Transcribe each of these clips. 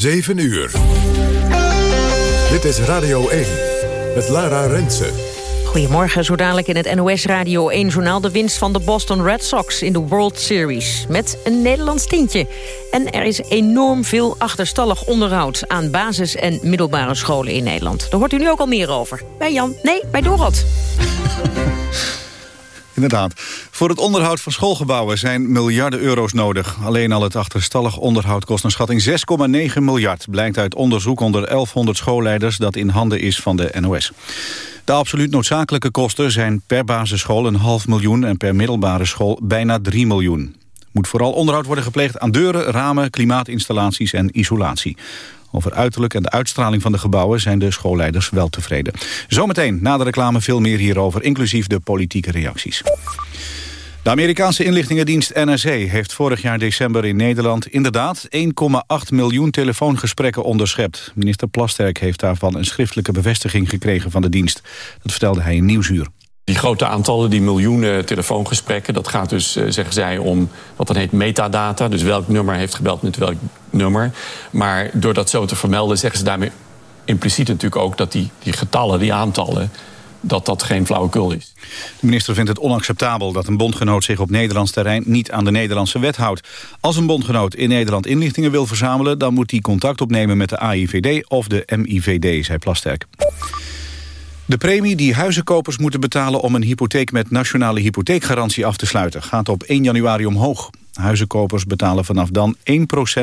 7 uur. Dit is Radio 1 met Lara Rensen. Goedemorgen, zo dadelijk in het NOS Radio 1-journaal... de winst van de Boston Red Sox in de World Series. Met een Nederlands tientje. En er is enorm veel achterstallig onderhoud... aan basis- en middelbare scholen in Nederland. Daar hoort u nu ook al meer over. Bij Jan? Nee, bij Dorot. Inderdaad. Voor het onderhoud van schoolgebouwen zijn miljarden euro's nodig. Alleen al het achterstallig onderhoud kost een schatting 6,9 miljard... blijkt uit onderzoek onder 1100 schoolleiders dat in handen is van de NOS. De absoluut noodzakelijke kosten zijn per basisschool een half miljoen... en per middelbare school bijna 3 miljoen. moet vooral onderhoud worden gepleegd aan deuren, ramen, klimaatinstallaties en isolatie. Over uiterlijk en de uitstraling van de gebouwen zijn de schoolleiders wel tevreden. Zometeen na de reclame veel meer hierover, inclusief de politieke reacties. De Amerikaanse inlichtingendienst NSA heeft vorig jaar december in Nederland inderdaad 1,8 miljoen telefoongesprekken onderschept. Minister Plasterk heeft daarvan een schriftelijke bevestiging gekregen van de dienst. Dat vertelde hij in Nieuwsuur. Die grote aantallen, die miljoenen telefoongesprekken... dat gaat dus, eh, zeggen zij, om wat dan heet metadata. Dus welk nummer heeft gebeld met welk nummer. Maar door dat zo te vermelden zeggen ze daarmee impliciet natuurlijk ook... dat die, die getallen, die aantallen, dat dat geen flauwekul is. De minister vindt het onacceptabel dat een bondgenoot zich op Nederlands terrein niet aan de Nederlandse wet houdt. Als een bondgenoot in Nederland inlichtingen wil verzamelen, dan moet hij contact opnemen met de AIVD of de MIVD, zei Plasterk. De premie die huizenkopers moeten betalen om een hypotheek met nationale hypotheekgarantie af te sluiten gaat op 1 januari omhoog. Huizenkopers betalen vanaf dan 1%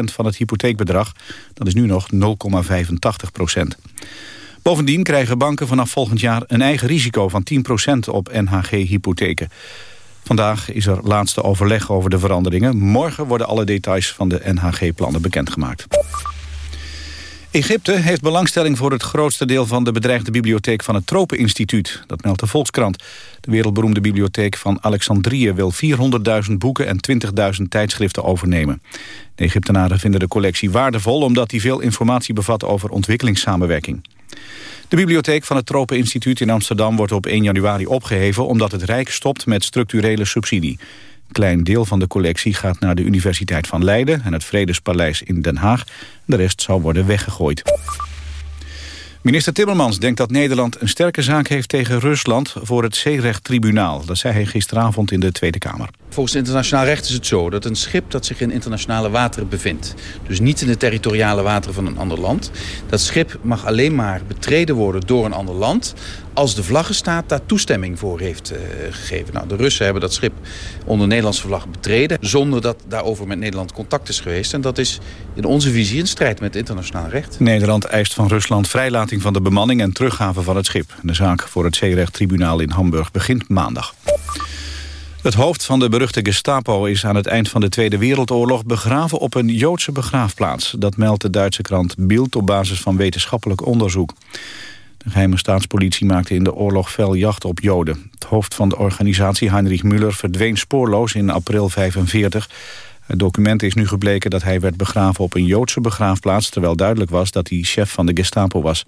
van het hypotheekbedrag. Dat is nu nog 0,85%. Bovendien krijgen banken vanaf volgend jaar een eigen risico van 10% op NHG-hypotheken. Vandaag is er laatste overleg over de veranderingen. Morgen worden alle details van de NHG-plannen bekendgemaakt. Egypte heeft belangstelling voor het grootste deel van de bedreigde bibliotheek van het Tropeninstituut. Dat meldt de Volkskrant. De wereldberoemde bibliotheek van Alexandrië wil 400.000 boeken en 20.000 tijdschriften overnemen. De Egyptenaren vinden de collectie waardevol omdat die veel informatie bevat over ontwikkelingssamenwerking. De bibliotheek van het Tropeninstituut in Amsterdam wordt op 1 januari opgeheven omdat het Rijk stopt met structurele subsidie klein deel van de collectie gaat naar de Universiteit van Leiden... en het Vredespaleis in Den Haag. De rest zal worden weggegooid. Minister Timmermans denkt dat Nederland een sterke zaak heeft tegen Rusland voor het zeerechttribunaal. Dat zei hij gisteravond in de Tweede Kamer. Volgens internationaal recht is het zo dat een schip dat zich in internationale wateren bevindt... dus niet in de territoriale wateren van een ander land... dat schip mag alleen maar betreden worden door een ander land... als de vlaggenstaat daar toestemming voor heeft uh, gegeven. Nou, de Russen hebben dat schip onder Nederlandse vlag betreden... zonder dat daarover met Nederland contact is geweest. En dat is in onze visie in strijd met internationaal recht. Nederland eist van Rusland vrijlating van de bemanning en teruggave van het schip. De zaak voor het zeerechttribunaal in Hamburg begint maandag. Het hoofd van de beruchte Gestapo is aan het eind van de Tweede Wereldoorlog begraven op een Joodse begraafplaats. Dat meldt de Duitse krant Bild op basis van wetenschappelijk onderzoek. De geheime staatspolitie maakte in de oorlog fel jacht op Joden. Het hoofd van de organisatie Heinrich Müller verdween spoorloos in april 45. Het document is nu gebleken dat hij werd begraven op een Joodse begraafplaats... terwijl duidelijk was dat hij chef van de Gestapo was.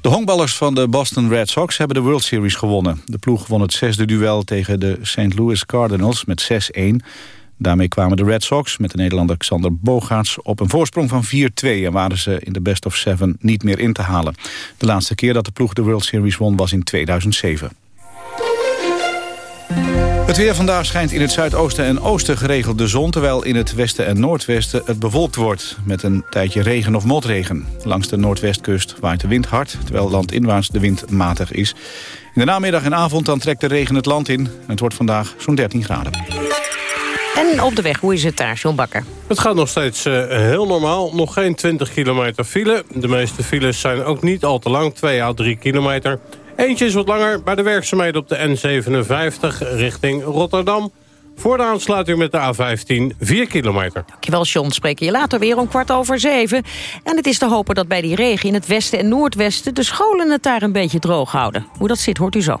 De honkballers van de Boston Red Sox hebben de World Series gewonnen. De ploeg won het zesde duel tegen de St. Louis Cardinals met 6-1. Daarmee kwamen de Red Sox met de Nederlander Xander Bogaerts op een voorsprong van 4-2... en waren ze in de best of seven niet meer in te halen. De laatste keer dat de ploeg de World Series won was in 2007. Het weer vandaag schijnt in het zuidoosten en oosten geregeld de zon... terwijl in het westen en noordwesten het bewolkt wordt... met een tijdje regen of motregen. Langs de noordwestkust waait de wind hard... terwijl landinwaarts de wind matig is. In de namiddag en avond dan trekt de regen het land in. Het wordt vandaag zo'n 13 graden. En op de weg, hoe is het daar, John Bakker? Het gaat nog steeds uh, heel normaal. Nog geen 20 kilometer file. De meeste files zijn ook niet al te lang, 2 à 3 kilometer... Eentje is wat langer bij de werkzaamheden op de N57 richting Rotterdam. Voor de aansluiting met de A15 4 kilometer. Dankjewel, John. Spreken je later weer om kwart over zeven. En het is te hopen dat bij die regen in het westen en noordwesten... de scholen het daar een beetje droog houden. Hoe dat zit, hoort u zo.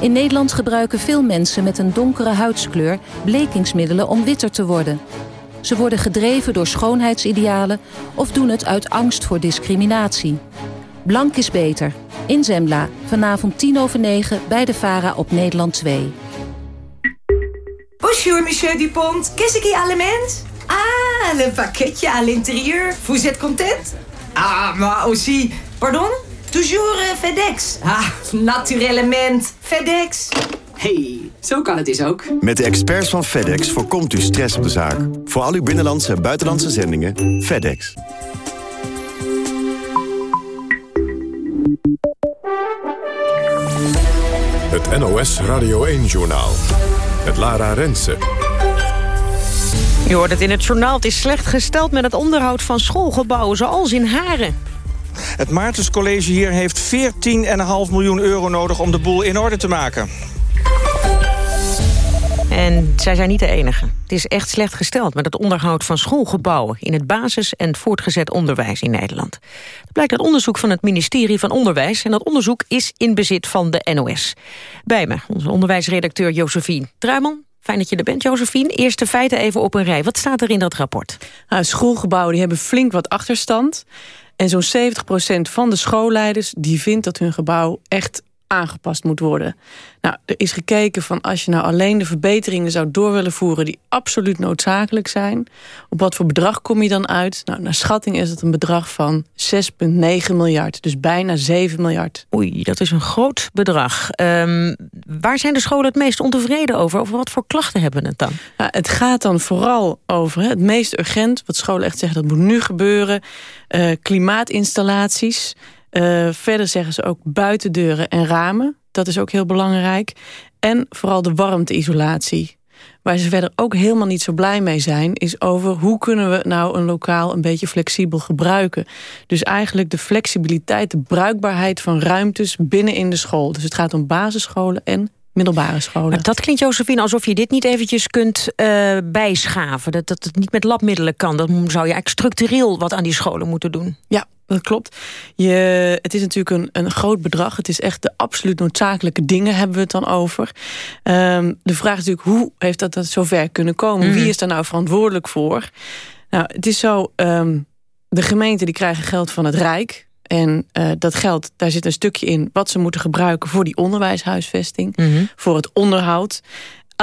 In Nederland gebruiken veel mensen met een donkere huidskleur... blekingsmiddelen om witter te worden. Ze worden gedreven door schoonheidsidealen... of doen het uit angst voor discriminatie. Blank is beter. In Zembla, vanavond 10 over 9 bij de VARA op Nederland 2. Bonjour, monsieur Dupont. Qu'est-ce qui? Ah, le pakketje à l'intérieur. Vous êtes content? Ah, maar aussi... Pardon? Toujours uh, FedEx. Ah, naturellement. FedEx. Hey, zo kan het dus ook. Met de experts van FedEx voorkomt u stress op de zaak. Voor al uw binnenlandse en buitenlandse zendingen, FedEx. Het NOS Radio 1-journaal. Met Lara Rensen. Je hoort het in het journaal. Het is slecht gesteld met het onderhoud van schoolgebouwen, zoals in Haren. Het Maartenscollege hier heeft 14,5 miljoen euro nodig om de boel in orde te maken. En zij zijn niet de enige. Het is echt slecht gesteld met het onderhoud van schoolgebouwen... in het basis- en voortgezet onderwijs in Nederland. Dat blijkt uit onderzoek van het ministerie van Onderwijs... en dat onderzoek is in bezit van de NOS. Bij me, onze onderwijsredacteur Josephine Truiman. Fijn dat je er bent, Josephine. Eerste feiten even op een rij. Wat staat er in dat rapport? Nou, schoolgebouwen die hebben flink wat achterstand. En zo'n 70% van de schoolleiders die vindt dat hun gebouw echt aangepast moet worden. Nou, er is gekeken van als je nou alleen de verbeteringen zou door willen voeren... die absoluut noodzakelijk zijn, op wat voor bedrag kom je dan uit? Nou, naar schatting is het een bedrag van 6,9 miljard. Dus bijna 7 miljard. Oei, dat is een groot bedrag. Um, waar zijn de scholen het meest ontevreden over? Over wat voor klachten hebben het dan? Nou, het gaat dan vooral over hè, het meest urgent... wat scholen echt zeggen, dat moet nu gebeuren. Uh, klimaatinstallaties... Uh, verder zeggen ze ook buitendeuren en ramen. Dat is ook heel belangrijk. En vooral de warmteisolatie. Waar ze verder ook helemaal niet zo blij mee zijn... is over hoe kunnen we nou een lokaal een beetje flexibel gebruiken. Dus eigenlijk de flexibiliteit, de bruikbaarheid van ruimtes binnen in de school. Dus het gaat om basisscholen en middelbare scholen. Maar dat klinkt, Josephine, alsof je dit niet eventjes kunt uh, bijschaven. Dat, dat het niet met labmiddelen kan. Dan zou je eigenlijk structureel wat aan die scholen moeten doen. Ja, dat klopt. Je, het is natuurlijk een, een groot bedrag. Het is echt de absoluut noodzakelijke dingen hebben we het dan over. Um, de vraag is natuurlijk, hoe heeft dat, dat zover kunnen komen? Mm. Wie is daar nou verantwoordelijk voor? Nou, het is zo, um, de gemeenten die krijgen geld van het Rijk... En uh, dat geld, daar zit een stukje in wat ze moeten gebruiken voor die onderwijshuisvesting, mm -hmm. voor het onderhoud.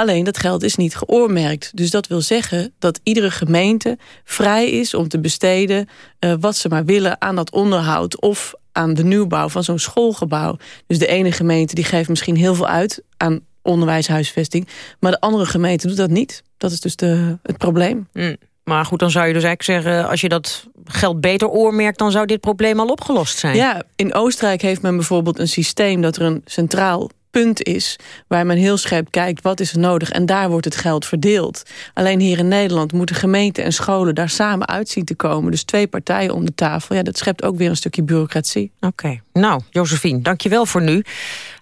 Alleen dat geld is niet geoormerkt. Dus dat wil zeggen dat iedere gemeente vrij is om te besteden... Uh, wat ze maar willen aan dat onderhoud of aan de nieuwbouw van zo'n schoolgebouw. Dus de ene gemeente die geeft misschien heel veel uit aan onderwijshuisvesting... maar de andere gemeente doet dat niet. Dat is dus de, het probleem. Mm. Maar goed, dan zou je dus eigenlijk zeggen... als je dat geld beter oormerkt... dan zou dit probleem al opgelost zijn. Ja, in Oostenrijk heeft men bijvoorbeeld een systeem... dat er een centraal punt is waar men heel scherp kijkt wat is er nodig en daar wordt het geld verdeeld. Alleen hier in Nederland moeten gemeenten en scholen daar samen uit zien te komen. Dus twee partijen om de tafel, ja, dat schept ook weer een stukje bureaucratie. Oké, okay. nou Josephine, dankjewel voor nu.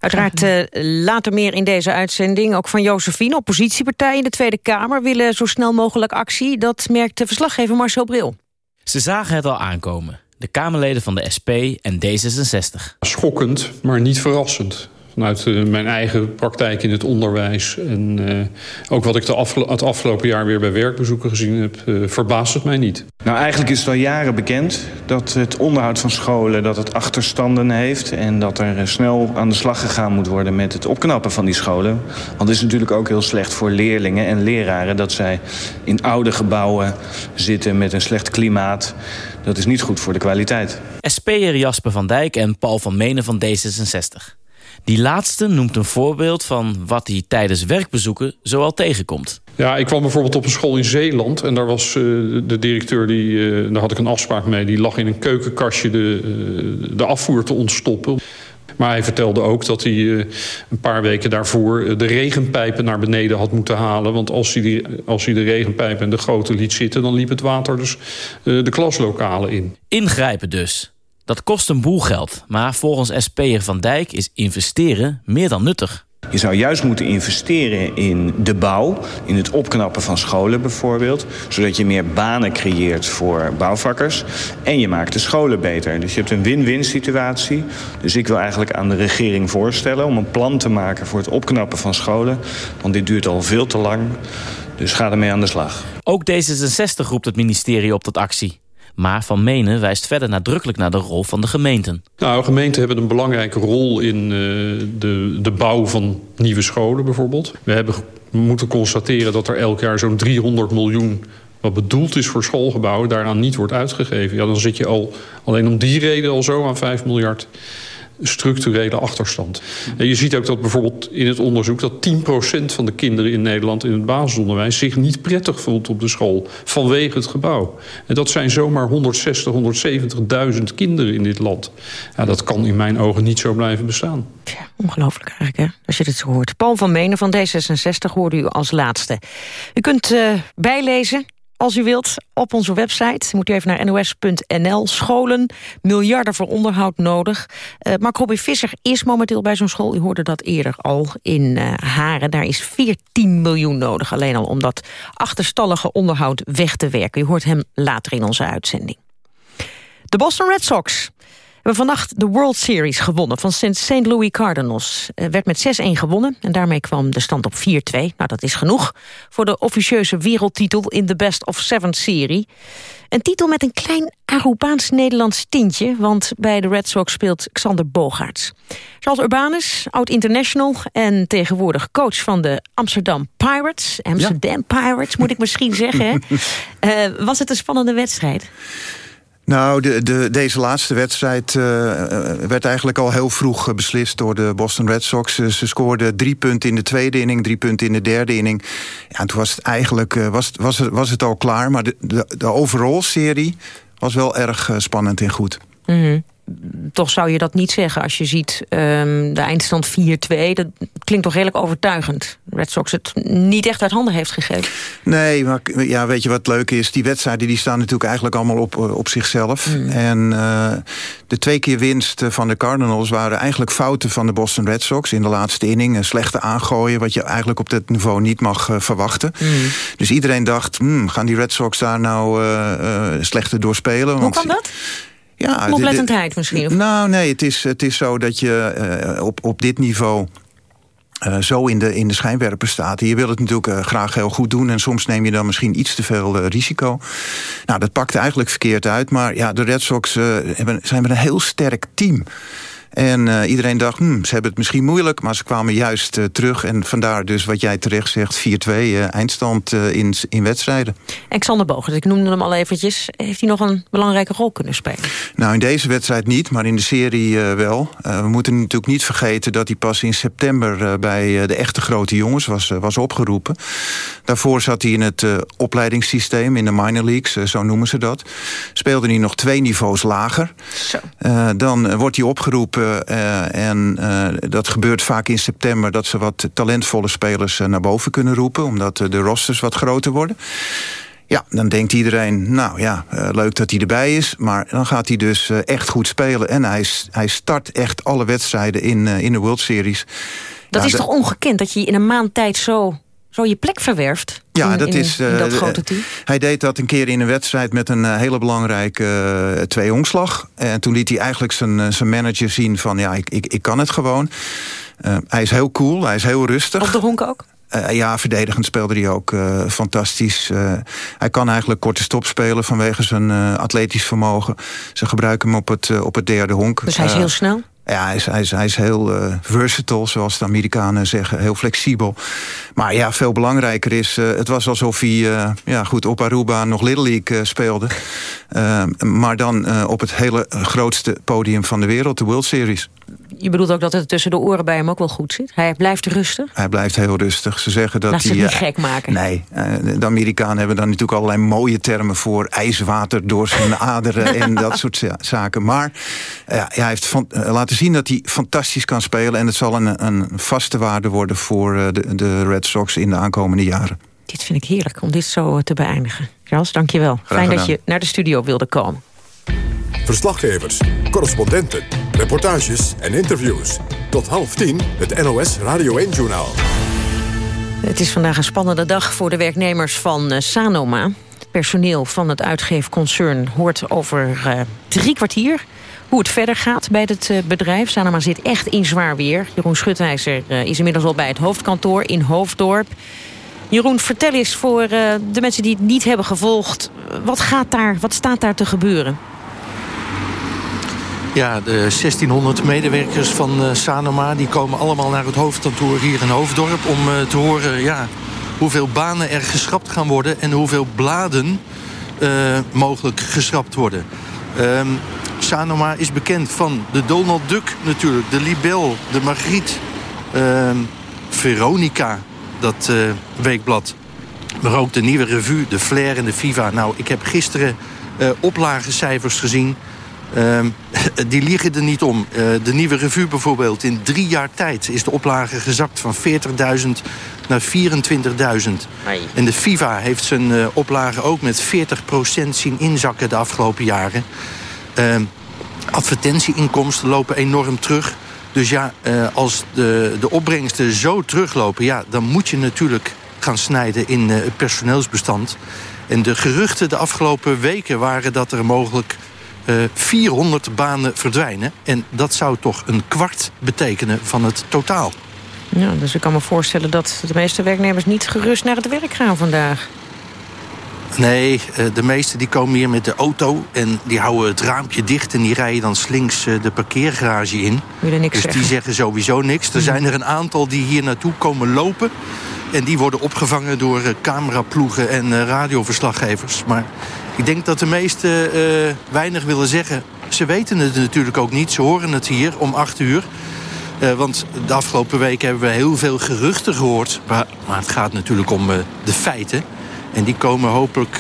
Uiteraard uh, later meer in deze uitzending, ook van Josephine. Oppositiepartijen in de Tweede Kamer willen zo snel mogelijk actie. Dat merkt de verslaggever Marcel Bril. Ze zagen het al aankomen. De Kamerleden van de SP en D66. Schokkend, maar niet verrassend vanuit uh, mijn eigen praktijk in het onderwijs... en uh, ook wat ik de het afgelopen jaar weer bij werkbezoeken gezien heb... Uh, verbaast het mij niet. Nou, eigenlijk is het al jaren bekend dat het onderhoud van scholen... dat het achterstanden heeft en dat er snel aan de slag gegaan moet worden... met het opknappen van die scholen. Want het is natuurlijk ook heel slecht voor leerlingen en leraren... dat zij in oude gebouwen zitten met een slecht klimaat... Dat is niet goed voor de kwaliteit. SP'er Jasper van Dijk en Paul van Menen van D66. Die laatste noemt een voorbeeld van wat hij tijdens werkbezoeken zoal tegenkomt. Ja, ik kwam bijvoorbeeld op een school in Zeeland... en daar was uh, de directeur, die, uh, daar had ik een afspraak mee... die lag in een keukenkastje de, uh, de afvoer te ontstoppen. Maar hij vertelde ook dat hij een paar weken daarvoor... de regenpijpen naar beneden had moeten halen. Want als hij, die, als hij de regenpijpen en de goten liet zitten... dan liep het water dus de klaslokalen in. Ingrijpen dus. Dat kost een boel geld, maar volgens SP'er Van Dijk is investeren meer dan nuttig. Je zou juist moeten investeren in de bouw, in het opknappen van scholen bijvoorbeeld. Zodat je meer banen creëert voor bouwvakkers. En je maakt de scholen beter. Dus je hebt een win-win situatie. Dus ik wil eigenlijk aan de regering voorstellen om een plan te maken voor het opknappen van scholen. Want dit duurt al veel te lang. Dus ga ermee aan de slag. Ook D66 roept het ministerie op tot actie. Maar Van Menen wijst verder nadrukkelijk naar de rol van de gemeenten. Nou, gemeenten hebben een belangrijke rol in uh, de, de bouw van nieuwe scholen bijvoorbeeld. We hebben moeten constateren dat er elk jaar zo'n 300 miljoen wat bedoeld is voor schoolgebouwen daaraan niet wordt uitgegeven. Ja, dan zit je al alleen om die reden al zo aan 5 miljard structurele achterstand. En je ziet ook dat bijvoorbeeld in het onderzoek... dat 10% van de kinderen in Nederland in het basisonderwijs... zich niet prettig voelt op de school vanwege het gebouw. En dat zijn zomaar 160, 170.000 kinderen in dit land. Ja, dat kan in mijn ogen niet zo blijven bestaan. Ja, ongelooflijk eigenlijk, hè? als je dit zo hoort. Paul van Menen van D66 hoorde u als laatste. U kunt uh, bijlezen als u wilt, op onze website. Moet u even naar nos.nl. Scholen, miljarden voor onderhoud nodig. Uh, Mark Robin Visser is momenteel bij zo'n school. U hoorde dat eerder al in uh, Haren. Daar is 14 miljoen nodig. Alleen al om dat achterstallige onderhoud weg te werken. U hoort hem later in onze uitzending. De Boston Red Sox hebben vannacht de World Series gewonnen van St. Louis Cardinals. Er werd met 6-1 gewonnen en daarmee kwam de stand op 4-2. Nou, dat is genoeg voor de officieuze wereldtitel in de Best of Seven serie. Een titel met een klein Arubaans-Nederlands tintje... want bij de Red Sox speelt Xander Bogaerts. Charles Urbanus, oud-international en tegenwoordig coach van de Amsterdam Pirates. Amsterdam Pirates, moet ik misschien zeggen. uh, was het een spannende wedstrijd? Nou, de, de, deze laatste wedstrijd uh, werd eigenlijk al heel vroeg beslist door de Boston Red Sox. Ze scoorden drie punten in de tweede inning, drie punten in de derde inning. Ja, en toen was het eigenlijk was, was, het, was het al klaar. Maar de, de, de overall-serie was wel erg spannend en goed. Mm toch zou je dat niet zeggen als je ziet um, de eindstand 4-2. Dat klinkt toch redelijk overtuigend. Red Sox het niet echt uit handen heeft gegeven. Nee, maar ja, weet je wat leuk is? Die wedstrijden die staan natuurlijk eigenlijk allemaal op, op zichzelf. Mm. En uh, de twee keer winst van de Cardinals waren eigenlijk fouten van de Boston Red Sox... in de laatste inning. Een slechte aangooien, wat je eigenlijk op dit niveau niet mag uh, verwachten. Mm. Dus iedereen dacht, hmm, gaan die Red Sox daar nou uh, slechter door spelen? Hoe kan dat? Ja, Oplettendheid misschien? Of? Nou, nee, het is, het is zo dat je uh, op, op dit niveau... Uh, zo in de, in de schijnwerper staat. En je wil het natuurlijk uh, graag heel goed doen... en soms neem je dan misschien iets te veel risico. Nou, dat pakt eigenlijk verkeerd uit. Maar ja, de Red Sox hebben, zijn met een heel sterk team... En uh, iedereen dacht, hm, ze hebben het misschien moeilijk... maar ze kwamen juist uh, terug. En vandaar dus wat jij terecht zegt, 4-2 uh, eindstand in, in wedstrijden. Alexander Bogert, ik noemde hem al eventjes. Heeft hij nog een belangrijke rol kunnen spelen? Nou, in deze wedstrijd niet, maar in de serie wel. we moeten natuurlijk niet vergeten dat hij pas in september... bij de echte grote jongens was, was opgeroepen. Daarvoor zat hij in het opleidingssysteem, in de minor leagues, zo noemen ze dat. Speelde hij nog twee niveaus lager. Zo. dan wordt hij opgeroepen uh, en uh, dat gebeurt vaak in september... dat ze wat talentvolle spelers uh, naar boven kunnen roepen... omdat de rosters wat groter worden. Ja, dan denkt iedereen, nou ja, leuk dat hij erbij is... maar dan gaat hij dus echt goed spelen. En hij, hij start echt alle wedstrijden in, in de World Series. Dat is toch ongekend dat je in een maand tijd zo je plek verwerft. Ja, in, dat is. Dat grote team. Hij deed dat een keer in een wedstrijd met een hele belangrijke uh, twee-omslag. En toen liet hij eigenlijk zijn, zijn manager zien van ja, ik, ik, ik kan het gewoon. Uh, hij is heel cool, hij is heel rustig. Op de honk ook? Uh, ja, verdedigend speelde hij ook uh, fantastisch. Uh, hij kan eigenlijk korte stop spelen vanwege zijn atletisch vermogen. Ze gebruiken hem op het, op het derde honk. Dus hij is heel snel? Ja, hij is, hij is, hij is heel uh, versatile, zoals de Amerikanen zeggen. Heel flexibel. Maar ja, veel belangrijker is... Uh, het was alsof hij uh, ja, goed, op Aruba nog Little League speelde. maar dan op het hele grootste podium van de wereld, de World Series je bedoelt ook dat het tussen de oren bij hem ook wel goed zit? Hij blijft rustig? Hij blijft heel rustig. Ze zeggen dat Laat hij... zich niet gek maken. Nee, de Amerikanen hebben dan natuurlijk allerlei mooie termen voor... ijswater door zijn aderen en dat soort zaken. Maar ja, hij heeft van, laten zien dat hij fantastisch kan spelen... en het zal een, een vaste waarde worden voor de, de Red Sox in de aankomende jaren. Dit vind ik heerlijk om dit zo te beëindigen. Charles, dank je wel. Fijn dat je naar de studio wilde komen. Verslaggevers, correspondenten, reportages en interviews. Tot half tien het NOS Radio 1-journaal. Het is vandaag een spannende dag voor de werknemers van uh, Sanoma. Het personeel van het uitgeefconcern hoort over uh, drie kwartier hoe het verder gaat bij het uh, bedrijf. Sanoma zit echt in zwaar weer. Jeroen Schutwijzer is inmiddels al bij het hoofdkantoor in Hoofddorp. Jeroen, vertel eens voor de mensen die het niet hebben gevolgd... wat, gaat daar, wat staat daar te gebeuren? Ja, de 1600 medewerkers van uh, Sanoma... die komen allemaal naar het hoofdkantoor hier in Hoofddorp... om uh, te horen ja, hoeveel banen er geschrapt gaan worden... en hoeveel bladen uh, mogelijk geschrapt worden. Um, Sanoma is bekend van de Donald Duck natuurlijk... de Libel, de Margriet, um, Veronica, dat weekblad... maar ook de nieuwe revue, de Flair en de Viva. Nou, ik heb gisteren oplagecijfers gezien... Um, die liegen er niet om. Uh, de nieuwe revue bijvoorbeeld. In drie jaar tijd is de oplage gezakt van 40.000 naar 24.000. En de FIFA heeft zijn uh, oplage ook met 40% zien inzakken de afgelopen jaren. Uh, advertentieinkomsten lopen enorm terug. Dus ja, uh, als de, de opbrengsten zo teruglopen... Ja, dan moet je natuurlijk gaan snijden in het personeelsbestand. En de geruchten de afgelopen weken waren dat er mogelijk 400 banen verdwijnen. En dat zou toch een kwart betekenen van het totaal. Ja, dus ik kan me voorstellen dat de meeste werknemers niet gerust naar het werk gaan vandaag. Nee, de meesten die komen hier met de auto en die houden het raampje dicht... en die rijden dan slinks de parkeergarage in. Niks dus zeggen. die zeggen sowieso niks. Er zijn er een aantal die hier naartoe komen lopen... en die worden opgevangen door cameraploegen en radioverslaggevers. Maar ik denk dat de meesten uh, weinig willen zeggen. Ze weten het natuurlijk ook niet. Ze horen het hier om acht uur. Uh, want de afgelopen weken hebben we heel veel geruchten gehoord. Maar, maar het gaat natuurlijk om uh, de feiten. En die komen hopelijk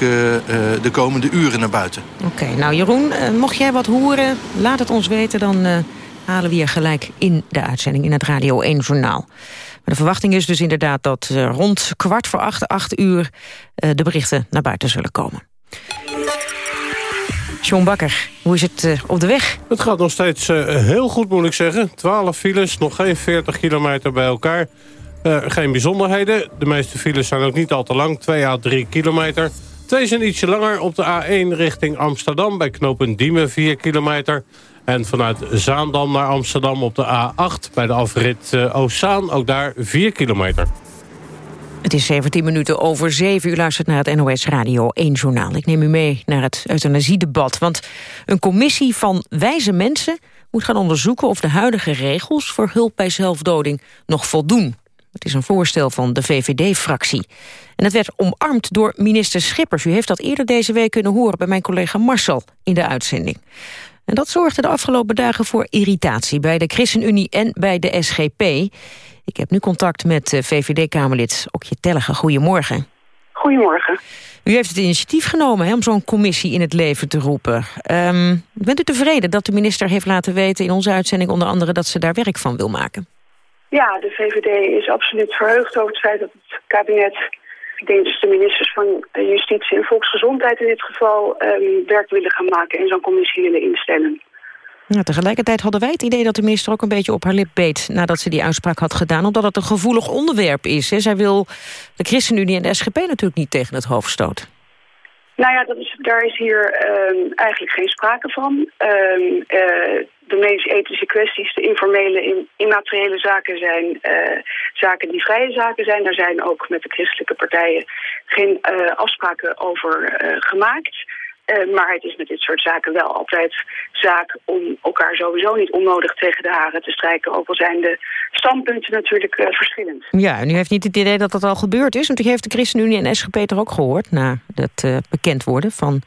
de komende uren naar buiten. Oké, nou Jeroen, mocht jij wat horen, laat het ons weten. Dan halen we je gelijk in de uitzending in het Radio 1 Journaal. Maar de verwachting is dus inderdaad dat rond kwart voor acht, acht uur... de berichten naar buiten zullen komen. John Bakker, hoe is het uh, op de weg? Het gaat nog steeds uh, heel goed, moet ik zeggen. 12 files, nog geen 40 kilometer bij elkaar. Uh, geen bijzonderheden. De meeste files zijn ook niet al te lang, 2 à 3 kilometer. Twee zijn ietsje langer op de A1 richting Amsterdam... bij knooppunt Diemen, 4 kilometer. En vanuit Zaandam naar Amsterdam op de A8... bij de afrit Oostzaan, ook daar 4 kilometer. Het is 17 minuten over 7. U luistert naar het NOS Radio 1 Journaal. Ik neem u mee naar het euthanasiedebat. Want een commissie van wijze mensen moet gaan onderzoeken... of de huidige regels voor hulp bij zelfdoding nog voldoen. Het is een voorstel van de VVD-fractie. En het werd omarmd door minister Schippers. U heeft dat eerder deze week kunnen horen bij mijn collega Marcel in de uitzending. En dat zorgde de afgelopen dagen voor irritatie... bij de ChristenUnie en bij de SGP... Ik heb nu contact met eh, VVD-Kamerlid Okje Tellige. Goedemorgen. Goedemorgen. U heeft het initiatief genomen hè, om zo'n commissie in het leven te roepen. Um, bent u tevreden dat de minister heeft laten weten in onze uitzending onder andere dat ze daar werk van wil maken? Ja, de VVD is absoluut verheugd over het feit dat het kabinet, ik denk dus de ministers van Justitie en Volksgezondheid in dit geval, um, werk willen gaan maken en zo'n commissie willen instellen. Ja, tegelijkertijd hadden wij het idee dat de minister ook een beetje op haar lip beet... nadat ze die uitspraak had gedaan, omdat het een gevoelig onderwerp is. Hè. Zij wil de ChristenUnie en de SGP natuurlijk niet tegen het hoofd stoten. Nou ja, dat is, daar is hier um, eigenlijk geen sprake van. Um, uh, de medisch-ethische kwesties, de informele, in, immateriële zaken zijn uh, zaken die vrije zaken zijn. Daar zijn ook met de christelijke partijen geen uh, afspraken over gemaakt. Uh, maar het is met dit soort zaken wel altijd zaak om elkaar sowieso niet onnodig tegen de haren te strijken. Ook al zijn de standpunten natuurlijk uh, verschillend. Ja, en u heeft niet het idee dat dat al gebeurd is. Want u heeft de ChristenUnie en SGP toch ook gehoord... na het uh, bekend worden van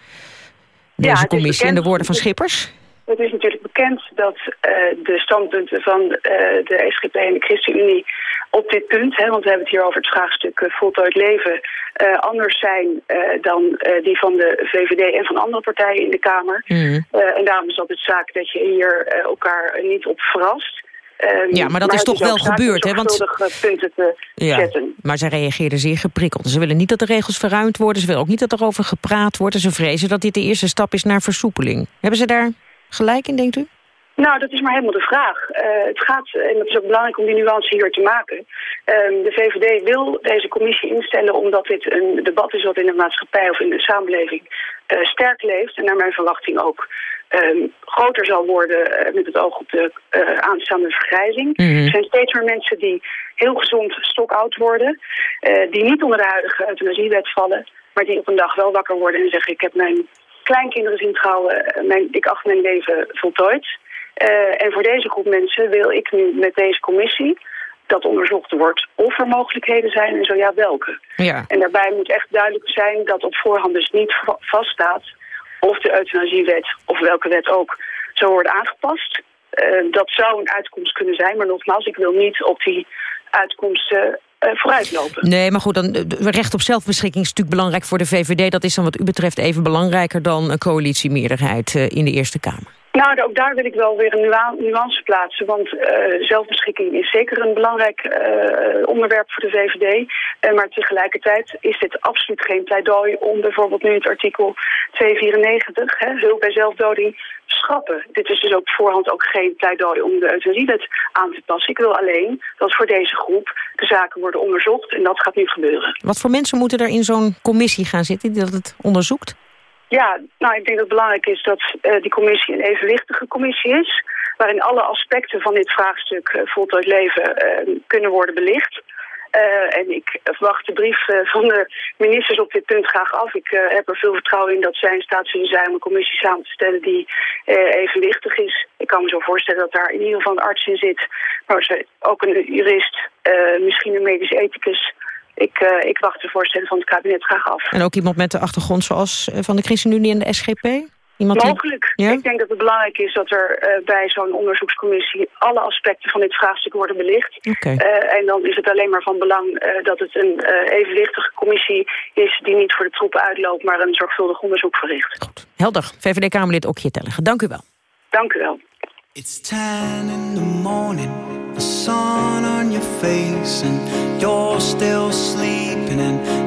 deze ja, commissie en de woorden van Schippers? Het is natuurlijk bekend dat de standpunten van de SGP en de ChristenUnie op dit punt, hè, want we hebben het hier over het vraagstuk uh, voltooid leven, uh, anders zijn dan die van de VVD en van andere partijen in de Kamer. Mm. en daarom is het altijd zaak dat je hier elkaar niet op verrast. Um, ja, maar dat maar is toch wel gebeurd, hè? Want punten te ja, zetten. Maar zij reageerden zeer geprikkeld. Ze willen niet dat de regels verruimd worden. Ze willen ook niet dat er over gepraat wordt. En ze vrezen dat dit de eerste stap is naar versoepeling. Hebben ze daar gelijk in, denkt u? Nou, dat is maar helemaal de vraag. Uh, het gaat, en het is ook belangrijk om die nuance hier te maken. Uh, de VVD wil deze commissie instellen omdat dit een debat is wat in de maatschappij of in de samenleving uh, sterk leeft. En naar mijn verwachting ook um, groter zal worden met het oog op de aanstaande vergrijzing. Mm -hmm. Er zijn steeds meer mensen die heel gezond stokoud worden. die niet onder de huidige euthanasiewet vallen. Maar die op een dag wel wakker worden en zeggen ik heb mijn kleinkinderen zien trouwen. Mijn, ik acht mijn leven voltooid. Uh, en voor deze groep mensen wil ik nu met deze commissie dat onderzocht wordt of er mogelijkheden zijn en zo ja welke. Ja. En daarbij moet echt duidelijk zijn dat op voorhand dus niet vaststaat of de euthanasiewet of welke wet ook zou worden aangepast. Uh, dat zou een uitkomst kunnen zijn, maar nogmaals, ik wil niet op die uitkomsten vooruitlopen. Nee, maar goed, dan, recht op zelfbeschikking is natuurlijk belangrijk voor de VVD. Dat is dan wat u betreft even belangrijker dan een coalitiemeerderheid uh, in de Eerste Kamer. Nou, ook daar wil ik wel weer een nuance plaatsen. Want uh, zelfbeschikking is zeker een belangrijk uh, onderwerp voor de VVD. Uh, maar tegelijkertijd is dit absoluut geen pleidooi om bijvoorbeeld nu het artikel 294, hè, hulp bij zelfdoding, schrappen. Dit is dus ook voorhand ook geen pleidooi om de euthanasiewet aan te passen. Ik wil alleen dat voor deze groep de zaken worden onderzocht en dat gaat nu gebeuren. Wat voor mensen moeten er in zo'n commissie gaan zitten die dat het onderzoekt? Ja, nou, ik denk dat het belangrijk is dat uh, die commissie een evenwichtige commissie is... waarin alle aspecten van dit vraagstuk uh, voltooid leven uh, kunnen worden belicht. en ik wacht de brief van de ministers op dit punt graag af. Ik heb er veel vertrouwen in dat zij in staat zullen zijn om een commissie samen te stellen die evenwichtig is. Ik kan me zo voorstellen dat daar in ieder geval een arts in zit, maar ook een jurist, misschien een medisch ethicus ik, uh, ik wacht de voorstellen van het kabinet graag af. En ook iemand met de achtergrond zoals van de ChristenUnie en de SGP? Iemand Mogelijk. Die... Ja? Ik denk dat het belangrijk is dat er uh, bij zo'n onderzoekscommissie... alle aspecten van dit vraagstuk worden belicht. Okay. Uh, en dan is het alleen maar van belang uh, dat het een evenwichtige commissie is... die niet voor de troepen uitloopt, maar een zorgvuldig onderzoek verricht. Goed. Helder. VVD-Kamerlid Okje Tellegen. Dank u wel. Dank u wel. It's in the morning, sun on your face and you're still sleeping and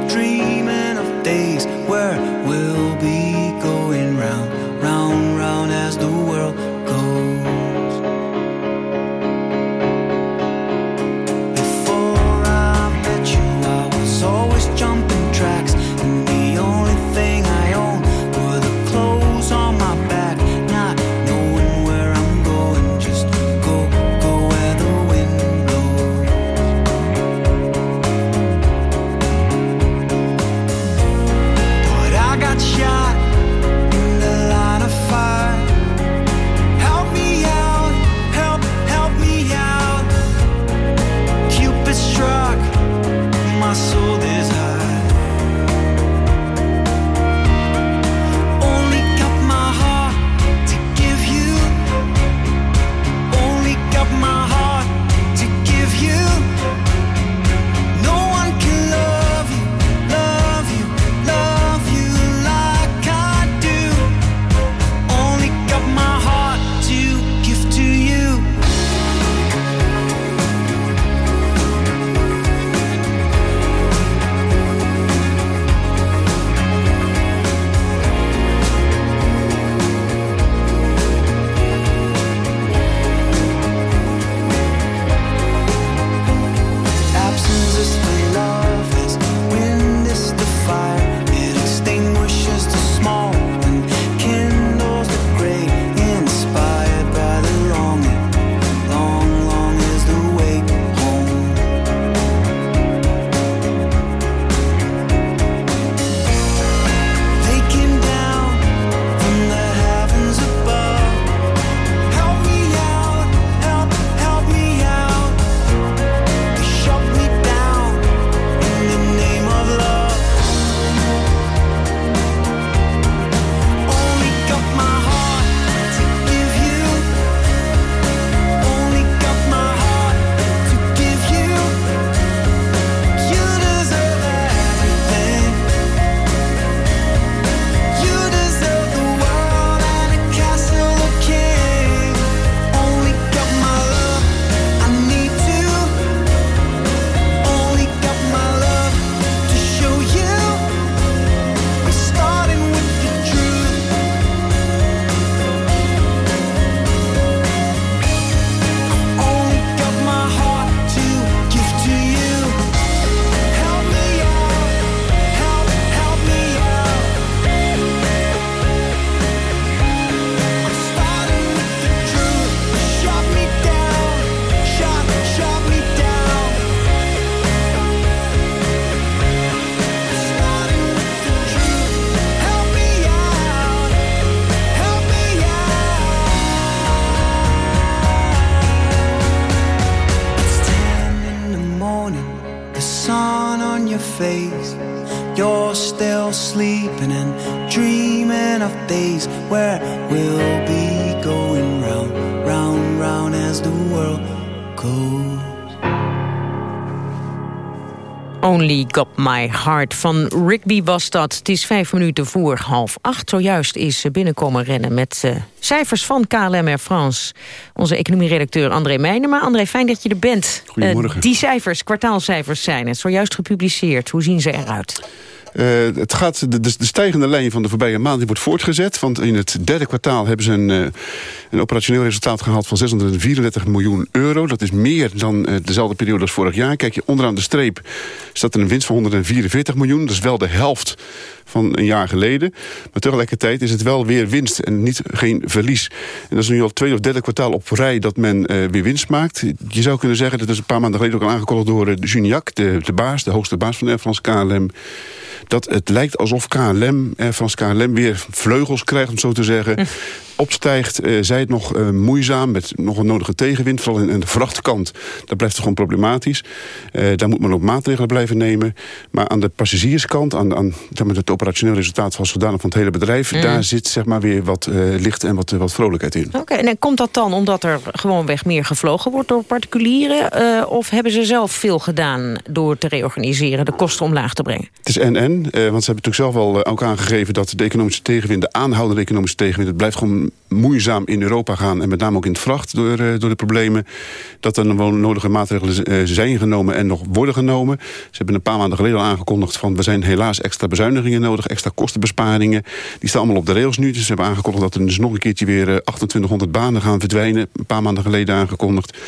Only Got My Heart van Rigby was dat. Het is vijf minuten voor half acht. Zojuist is binnenkomen rennen met uh, cijfers van KLM Air France. Onze economieredacteur André Meijnema. André, fijn dat je er bent. Goedemorgen. Uh, die cijfers, kwartaalcijfers zijn het. Zojuist gepubliceerd. Hoe zien ze eruit? Uh, het gaat, de, de, stijgende lijn van de voorbije maand die wordt voortgezet. Want in het derde kwartaal hebben ze een, uh, een operationeel resultaat gehaald van 634 miljoen euro. Dat is meer dan uh, dezelfde periode als vorig jaar. Kijk je onderaan de streep staat er een winst van 144 miljoen. Dat is wel de helft van een jaar geleden. Maar tegelijkertijd is het wel weer winst en niet geen verlies. En dat is nu al tweede of derde kwartaal op rij dat men uh, weer winst maakt. Je zou kunnen zeggen, dat is een paar maanden geleden ook al aangekondigd door uh, Juniac, de, de baas, de hoogste baas van Air France KLM dat het lijkt alsof KLM, Air France KLM, weer vleugels krijgt, om zo te zeggen. Opstijgt, uh, zij het nog uh, moeizaam, met nog een nodige tegenwind. Vooral in, in de vrachtkant, dat blijft gewoon problematisch. Uh, daar moet men ook maatregelen blijven nemen. Maar aan de passagierskant, aan, aan zeg maar, het operationeel resultaat van zodanig van het hele bedrijf... Mm. daar zit zeg maar weer wat licht en wat, wat vrolijkheid in. Oké, okay, en komt dat dan omdat er gewoonweg meer gevlogen wordt door particulieren? of hebben ze zelf veel gedaan door te reorganiseren, de kosten omlaag te brengen? Het is en-en, want ze hebben natuurlijk zelf al ook aangegeven... dat de economische tegenwind, de aanhoudende economische tegenwind... het blijft gewoon moeizaam in Europa gaan... en met name ook in het vracht door, uh, door de problemen... dat er nog nodige maatregelen uh, zijn genomen en nog worden genomen. Ze hebben een paar maanden geleden al aangekondigd... van we zijn helaas extra bezuinigingen nodig, extra kostenbesparingen. Die staan allemaal op de rails nu. Dus ze hebben aangekondigd dat er dus nog een keertje weer uh, 2800 banen gaan verdwijnen. Een paar maanden geleden aangekondigd.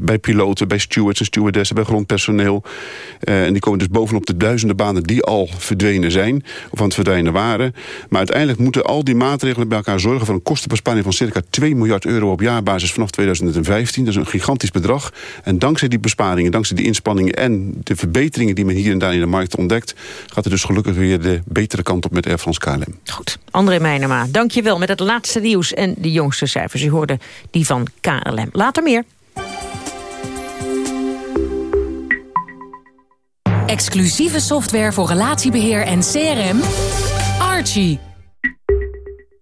Bij piloten, bij stewards en stewardessen, bij grondpersoneel. En die komen dus bovenop de duizenden banen die al verdwenen zijn... of aan het verdwijnen waren. Maar uiteindelijk moeten al die maatregelen bij elkaar zorgen... voor een kostenbesparing van circa 2 miljard euro op jaarbasis vanaf 2015. Dat is een gigantisch bedrag. En dankzij die besparingen, dankzij die inspanningen... en de verbeteringen die men hier en daar in de markt ontdekt... gaat er dus gelukkig weer de betere kant op met Air France KLM. Goed. André Meijnema, dank je wel met het laatste nieuws en de jongste cijfers. U hoorde die van KLM. Later meer. Exclusieve software voor relatiebeheer en CRM. Archie.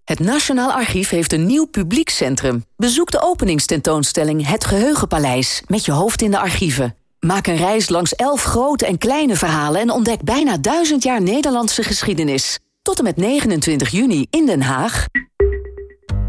Het Nationaal Archief heeft een nieuw publiekscentrum. Bezoek de openingstentoonstelling Het Geheugenpaleis... met je hoofd in de archieven. Maak een reis langs elf grote en kleine verhalen... en ontdek bijna duizend jaar Nederlandse geschiedenis. Tot en met 29 juni in Den Haag.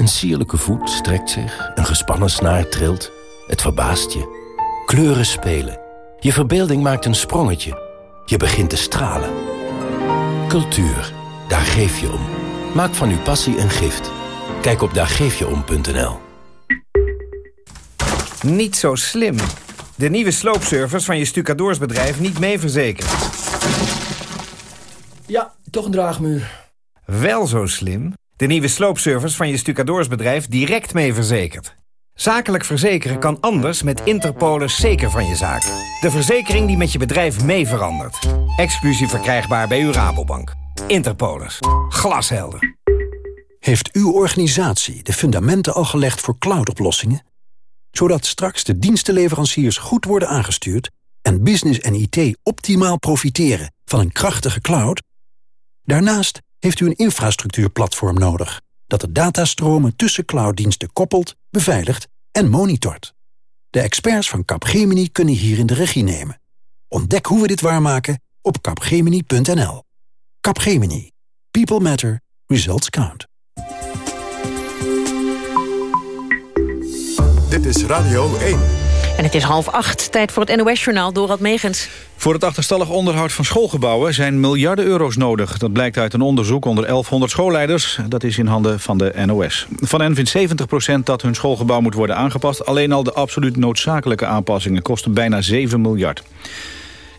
Een sierlijke voet strekt zich, een gespannen snaar trilt. Het verbaast je. Kleuren spelen. Je verbeelding maakt een sprongetje. Je begint te stralen. Cultuur, daar geef je om. Maak van uw passie een gift. Kijk op daargeefjeom.nl Niet zo slim. De nieuwe sloopservice van je stucadoorsbedrijf niet mee verzekerd. Ja, toch een draagmuur. Wel zo slim. De nieuwe sloopservice van je stucadoorsbedrijf direct mee verzekerd. Zakelijk verzekeren kan anders met Interpolis zeker van je zaak. De verzekering die met je bedrijf mee verandert. Exclusief verkrijgbaar bij uw Rabobank. Interpolis. Glashelder. Heeft uw organisatie de fundamenten al gelegd voor cloudoplossingen? Zodat straks de dienstenleveranciers goed worden aangestuurd... en business en IT optimaal profiteren van een krachtige cloud? Daarnaast heeft u een infrastructuurplatform nodig... dat de datastromen tussen clouddiensten koppelt, beveiligt en monitort. De experts van Capgemini kunnen hierin de regie nemen. Ontdek hoe we dit waarmaken op capgemini.nl. Capgemini. People matter. Results count. Dit is Radio 1. En het is half acht. Tijd voor het NOS-journaal. Dorad Megens. Voor het achterstallig onderhoud van schoolgebouwen zijn miljarden euro's nodig. Dat blijkt uit een onderzoek onder 1100 schoolleiders. Dat is in handen van de NOS. Van hen vindt 70% dat hun schoolgebouw moet worden aangepast. Alleen al de absoluut noodzakelijke aanpassingen kosten bijna 7 miljard.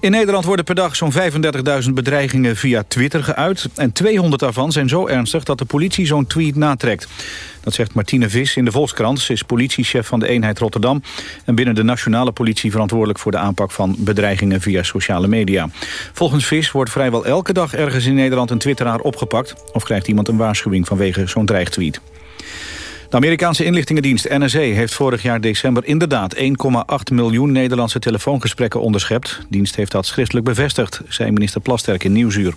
In Nederland worden per dag zo'n 35.000 bedreigingen via Twitter geuit. En 200 daarvan zijn zo ernstig dat de politie zo'n tweet natrekt. Dat zegt Martine Vis in de Volkskrant. Ze is politiechef van de eenheid Rotterdam... en binnen de nationale politie verantwoordelijk voor de aanpak van bedreigingen via sociale media. Volgens Vis wordt vrijwel elke dag ergens in Nederland een twitteraar opgepakt... of krijgt iemand een waarschuwing vanwege zo'n dreigtweet. De Amerikaanse inlichtingendienst NSA heeft vorig jaar december inderdaad 1,8 miljoen Nederlandse telefoongesprekken onderschept. De dienst heeft dat schriftelijk bevestigd, zei minister Plasterk in Nieuwsuur.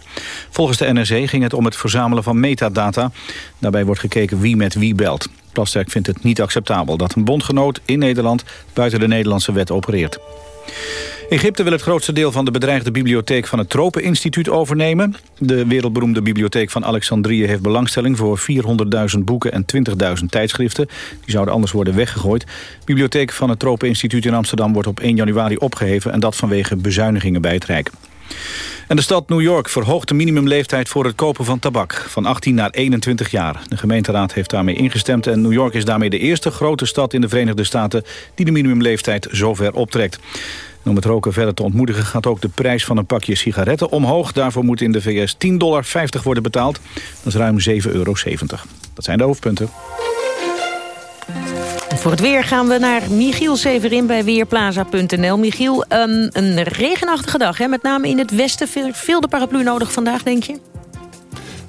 Volgens de NSA ging het om het verzamelen van metadata. Daarbij wordt gekeken wie met wie belt. Plasterk vindt het niet acceptabel dat een bondgenoot in Nederland buiten de Nederlandse wet opereert. Egypte wil het grootste deel van de bedreigde bibliotheek van het Tropeninstituut overnemen. De wereldberoemde bibliotheek van Alexandrië heeft belangstelling voor 400.000 boeken en 20.000 tijdschriften. Die zouden anders worden weggegooid. De bibliotheek van het Tropeninstituut in Amsterdam wordt op 1 januari opgeheven en dat vanwege bezuinigingen bij het Rijk. En de stad New York verhoogt de minimumleeftijd voor het kopen van tabak van 18 naar 21 jaar. De gemeenteraad heeft daarmee ingestemd en New York is daarmee de eerste grote stad in de Verenigde Staten die de minimumleeftijd zover optrekt. Om het roken verder te ontmoedigen gaat ook de prijs van een pakje sigaretten omhoog. Daarvoor moet in de VS 10,50 dollar worden betaald. Dat is ruim 7,70 euro. Dat zijn de hoofdpunten. Voor het weer gaan we naar Michiel Severin bij Weerplaza.nl. Michiel, um, een regenachtige dag, hè? met name in het westen. Veel de paraplu nodig vandaag, denk je?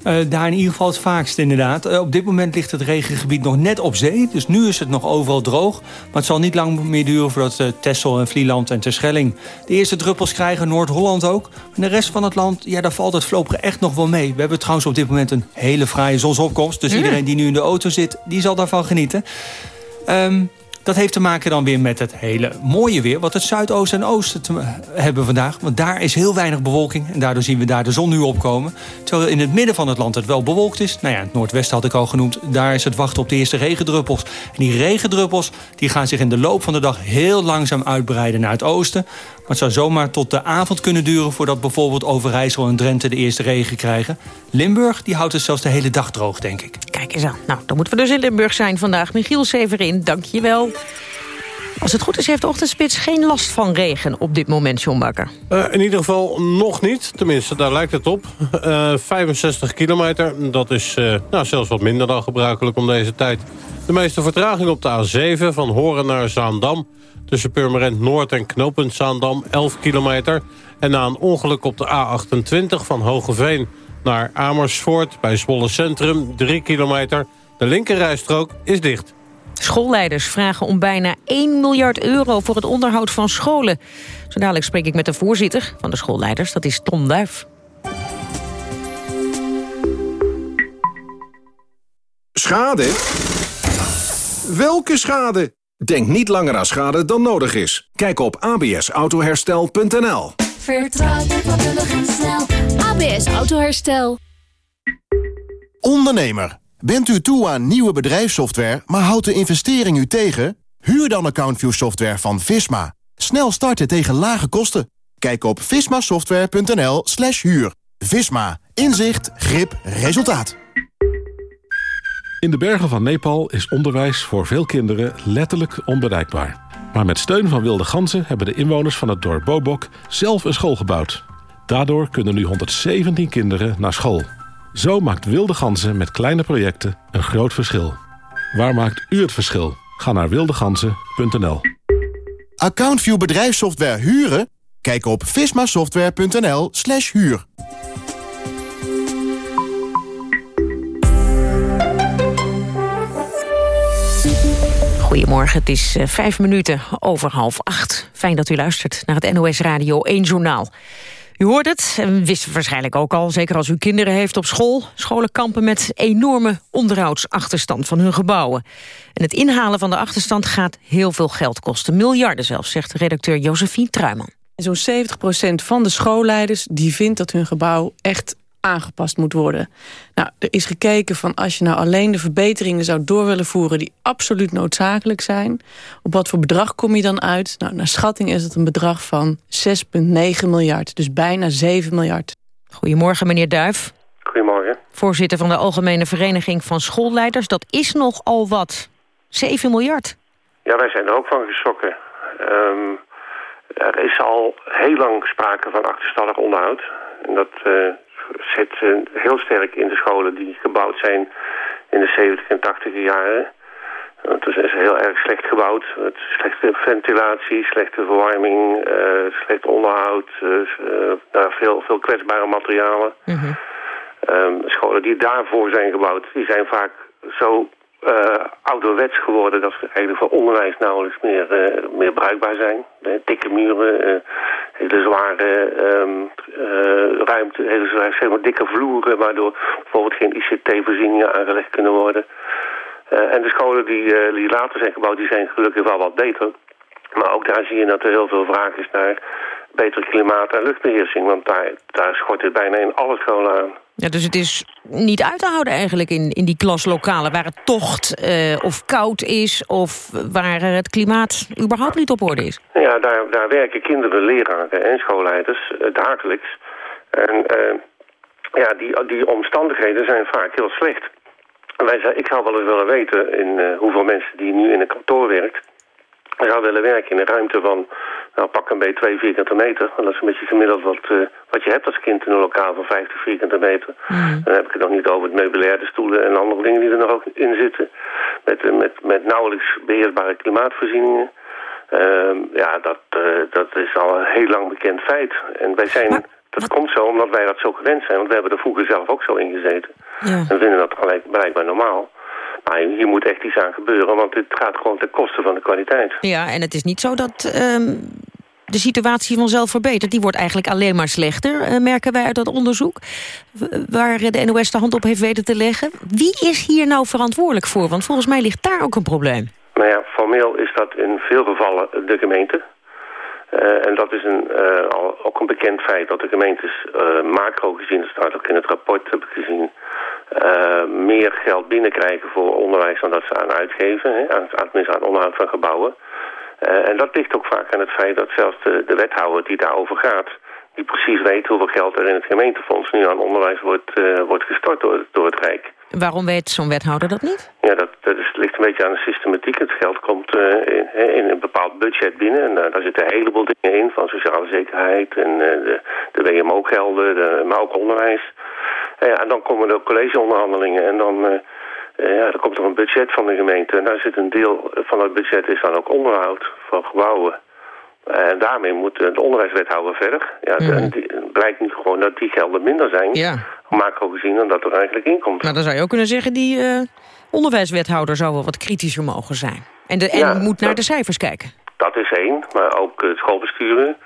Uh, daar in ieder geval het vaakst inderdaad. Uh, op dit moment ligt het regengebied nog net op zee. Dus nu is het nog overal droog. Maar het zal niet lang meer duren voordat uh, Texel en Vlieland en Terschelling... de eerste druppels krijgen, Noord-Holland ook. En de rest van het land, ja, daar valt het voorlopig echt nog wel mee. We hebben trouwens op dit moment een hele fraaie zonsopkomst. Dus iedereen die nu in de auto zit, die zal daarvan genieten. Um, dat heeft te maken dan weer met het hele mooie weer... wat het zuidoosten en oosten te hebben vandaag. Want daar is heel weinig bewolking en daardoor zien we daar de zon nu opkomen. Terwijl in het midden van het land het wel bewolkt is. Nou ja, het noordwesten had ik al genoemd. Daar is het wachten op de eerste regendruppels. En die regendruppels die gaan zich in de loop van de dag heel langzaam uitbreiden naar het oosten. Maar het zou zomaar tot de avond kunnen duren... voordat bijvoorbeeld Overijssel en Drenthe de eerste regen krijgen. Limburg die houdt het zelfs de hele dag droog, denk ik. Kijk eens aan. Nou, dan moeten we dus in Limburg zijn vandaag. Michiel Severin, dank je wel. Als het goed is, heeft de ochtendspits geen last van regen op dit moment, John Bakker. Uh, in ieder geval nog niet. Tenminste, daar lijkt het op. Uh, 65 kilometer, dat is uh, nou, zelfs wat minder dan gebruikelijk om deze tijd. De meeste vertraging op de A7 van Horen naar Zaandam. Tussen Purmerend Noord en knooppunt Zaandam 11 kilometer. En na een ongeluk op de A28 van Hogeveen naar Amersfoort... bij Zwolle Centrum 3 kilometer. De linkerrijstrook is dicht. Schoolleiders vragen om bijna 1 miljard euro voor het onderhoud van scholen. Zo dadelijk spreek ik met de voorzitter van de schoolleiders, dat is Tom Duif. Schade? Welke schade? Denk niet langer aan schade dan nodig is. Kijk op absautoherstel.nl Vertrouw je vakkundig en snel. ABS Autoherstel. Ondernemer. Bent u toe aan nieuwe bedrijfssoftware, maar houdt de investering u tegen? Huur dan AccountView software van Visma. Snel starten tegen lage kosten. Kijk op vismasoftware.nl slash huur. Visma. Inzicht, grip, resultaat. In de bergen van Nepal is onderwijs voor veel kinderen letterlijk onbereikbaar. Maar met steun van wilde ganzen hebben de inwoners van het dorp Bobok zelf een school gebouwd. Daardoor kunnen nu 117 kinderen naar school. Zo maakt Wilde Ganzen met kleine projecten een groot verschil. Waar maakt u het verschil? Ga naar wildeganzen.nl Accountview bedrijfssoftware huren? Kijk op vismasoftware.nl slash huur. Goedemorgen, het is uh, vijf minuten over half acht. Fijn dat u luistert naar het NOS Radio 1 Journaal. U hoort het, en wist waarschijnlijk ook al, zeker als u kinderen heeft op school. Scholen kampen met enorme onderhoudsachterstand van hun gebouwen. En het inhalen van de achterstand gaat heel veel geld kosten. Miljarden zelfs, zegt redacteur Josephine Truiman. Zo'n 70% van de schoolleiders die vindt dat hun gebouw echt aangepast moet worden. Nou, er is gekeken van als je nou alleen de verbeteringen zou door willen voeren... die absoluut noodzakelijk zijn, op wat voor bedrag kom je dan uit? Nou, naar schatting is het een bedrag van 6,9 miljard, dus bijna 7 miljard. Goedemorgen, meneer Duif. Goedemorgen. Voorzitter van de Algemene Vereniging van Schoolleiders. Dat is nogal wat. 7 miljard. Ja, wij zijn er ook van geschrokken. Um, er is al heel lang sprake van achterstallig onderhoud. En dat uh, zit heel sterk in de scholen die gebouwd zijn in de 70 en 80 jaren. Het is heel erg slecht gebouwd. Het slechte ventilatie, slechte verwarming, uh, slecht onderhoud, uh, veel, veel kwetsbare materialen. Mhm. um, scholen die daarvoor zijn gebouwd, die zijn vaak zo uh, ouderwets geworden dat ze eigenlijk voor onderwijs nauwelijks meer, uh, meer bruikbaar zijn. dikke muren, hele zware um, ruimte, hele zware, zeg maar, dikke vloeren, waardoor bijvoorbeeld geen ICT-voorzieningen aangelegd kunnen worden. en de scholen die, die later zijn gebouwd, die zijn gelukkig wel wat beter. Maar ook daar zie je dat er heel veel vraag is naar beter klimaat en luchtbeheersing. Want daar, daar schort het bijna in alle scholen aan. Ja, dus het is niet uit te houden eigenlijk in, in die klaslokalen... waar het tocht uh, of koud is of waar het klimaat überhaupt niet op orde is. Ja, daar, daar werken kinderen, leraren en schoolleiders uh, dagelijks. En uh, ja, die, die omstandigheden zijn vaak heel slecht. Wij, ik zou wel eens willen weten in hoeveel mensen die nu in een kantoor werkt... zou willen werken in een ruimte van nou, pak een beetje 2 vierkante meter. Dat is een beetje gemiddeld wat, uh, wat je hebt als kind in een lokaal van 50 vierkante meter. Mm. Dan heb ik het nog niet over het meubilair, de stoelen en andere dingen die er nog ook in zitten. Met, uh, met, met nauwelijks beheersbare klimaatvoorzieningen. Uh, ja, dat, uh, dat is al een heel lang bekend feit. En wij zijn... Maar, dat komt zo omdat wij dat zo gewend zijn. Want we hebben er vroeger zelf ook zo in gezeten. Ja. En vinden dat gelijk, blijkbaar normaal. Maar hier moet echt iets aan gebeuren, want dit gaat gewoon ten koste van de kwaliteit. Ja, en het is niet zo dat um, de situatie vanzelf verbetert. Die wordt eigenlijk alleen maar slechter, uh, merken wij uit dat onderzoek. Waar de NOS de hand op heeft weten te leggen. Wie is hier nou verantwoordelijk voor? Want volgens mij ligt daar ook een probleem. Nou ja, formeel is dat in veel gevallen de gemeente. Uh, en dat is een, uh, al, ook een bekend feit dat de gemeentes macro gezien, dat staat ook in het rapport, heb ik gezien, meer geld binnenkrijgen voor onderwijs dan dat ze aan uitgeven. Hè, aan, tenminste aan onderhoud van gebouwen. Uh, en dat ligt ook vaak aan het feit dat zelfs de, de wethouder die daarover gaat... die precies weet hoeveel geld er in het gemeentefonds nu aan onderwijs wordt, uh, wordt gestort door, door het Rijk. Waarom weet zo'n wethouder dat niet? Ja, dat, dat is, ligt een beetje aan de systematiek. Het geld komt uh, in, in, een bepaald budget binnen. En uh, daar zitten een heleboel dingen in, van sociale zekerheid en de, de WMO-gelden, maar ook onderwijs. En, ja, en dan komen de collegeonderhandelingen en dan, ja, dan komt er een budget van de gemeente. En daar zit een deel van het budget is dan ook onderhoud van gebouwen. En daarmee moet de onderwijswethouder verder. Ja, en die, blijkt nu gewoon dat die gelden minder zijn, Ja. macro gezien, dan dat er eigenlijk in komt. Maar dan zou je ook kunnen zeggen... die uh, onderwijswethouder zou wel wat kritischer mogen zijn. En, de, en Ja, moet naar dat- de cijfers kijken. Dat is één, maar ook uh, schoolbesturen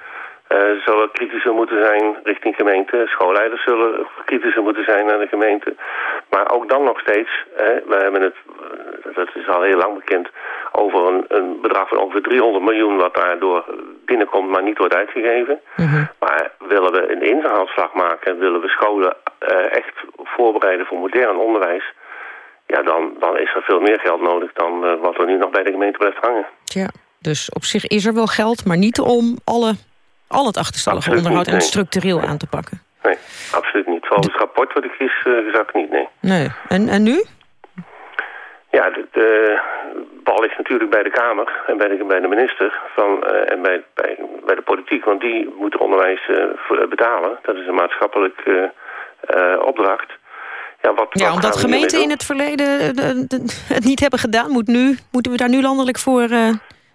uh, zullen kritischer moeten zijn richting gemeente. Schoolleiders zullen kritischer moeten zijn naar de gemeente. Maar ook dan nog steeds, hè, we hebben het, uh, dat is al heel lang bekend, over een, een bedrag van ongeveer 300 miljoen wat daardoor binnenkomt, maar niet wordt uitgegeven. Maar willen we een inhaalslag maken, willen we scholen uh, echt voorbereiden voor modern onderwijs, ja, dan, dan is er veel meer geld nodig dan uh, wat er nu nog bij de gemeente blijft hangen. Ja, dus op zich is er wel geld, maar niet om alle, al het achterstallige Absoluut onderhoud niet, en structureel aan te pakken. Nee, absoluut niet. Volgens het rapport wat ik is uh, gezakt niet, nee. Nee. En, en nu? Ja, de, de bal ligt natuurlijk bij de Kamer en bij de, bij de minister van, uh, en bij, bij, bij de politiek. Want die moet onderwijs uh, voor, betalen. Dat is een maatschappelijk uh, opdracht. Ja, wat, Ja, wat omdat gemeenten in het verleden de- de- het niet hebben gedaan... Moet nu, moeten we daar nu landelijk voor,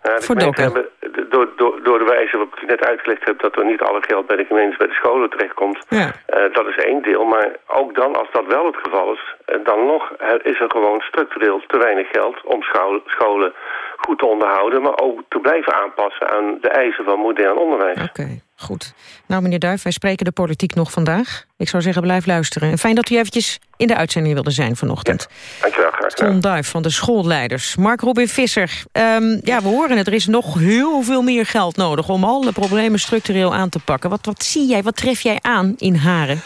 Ja, de voor dokken. door, door, door de wijze waarop ik net uitgelegd heb... dat er niet alle geld bij de gemeentes, bij de scholen terechtkomt... Ja. Uh, dat is één deel, maar ook dan, als dat wel het geval is... Uh, dan nog is er gewoon structureel te weinig geld om scholen, scholen goed te onderhouden... maar ook te blijven aanpassen aan de eisen van modern onderwijs. Oké, goed. Nou, meneer Duif, wij spreken de politiek nog vandaag. Ik zou zeggen, blijf luisteren. En fijn dat u eventjes in de uitzending wilde zijn vanochtend. Dankjewel, gedaan. Ton van de schoolleiders. Mark Robin Visser. Um, ja, we horen het. Er is nog heel veel meer geld nodig... om alle problemen structureel aan te pakken. Wat, wat zie jij, wat tref jij aan in Haren?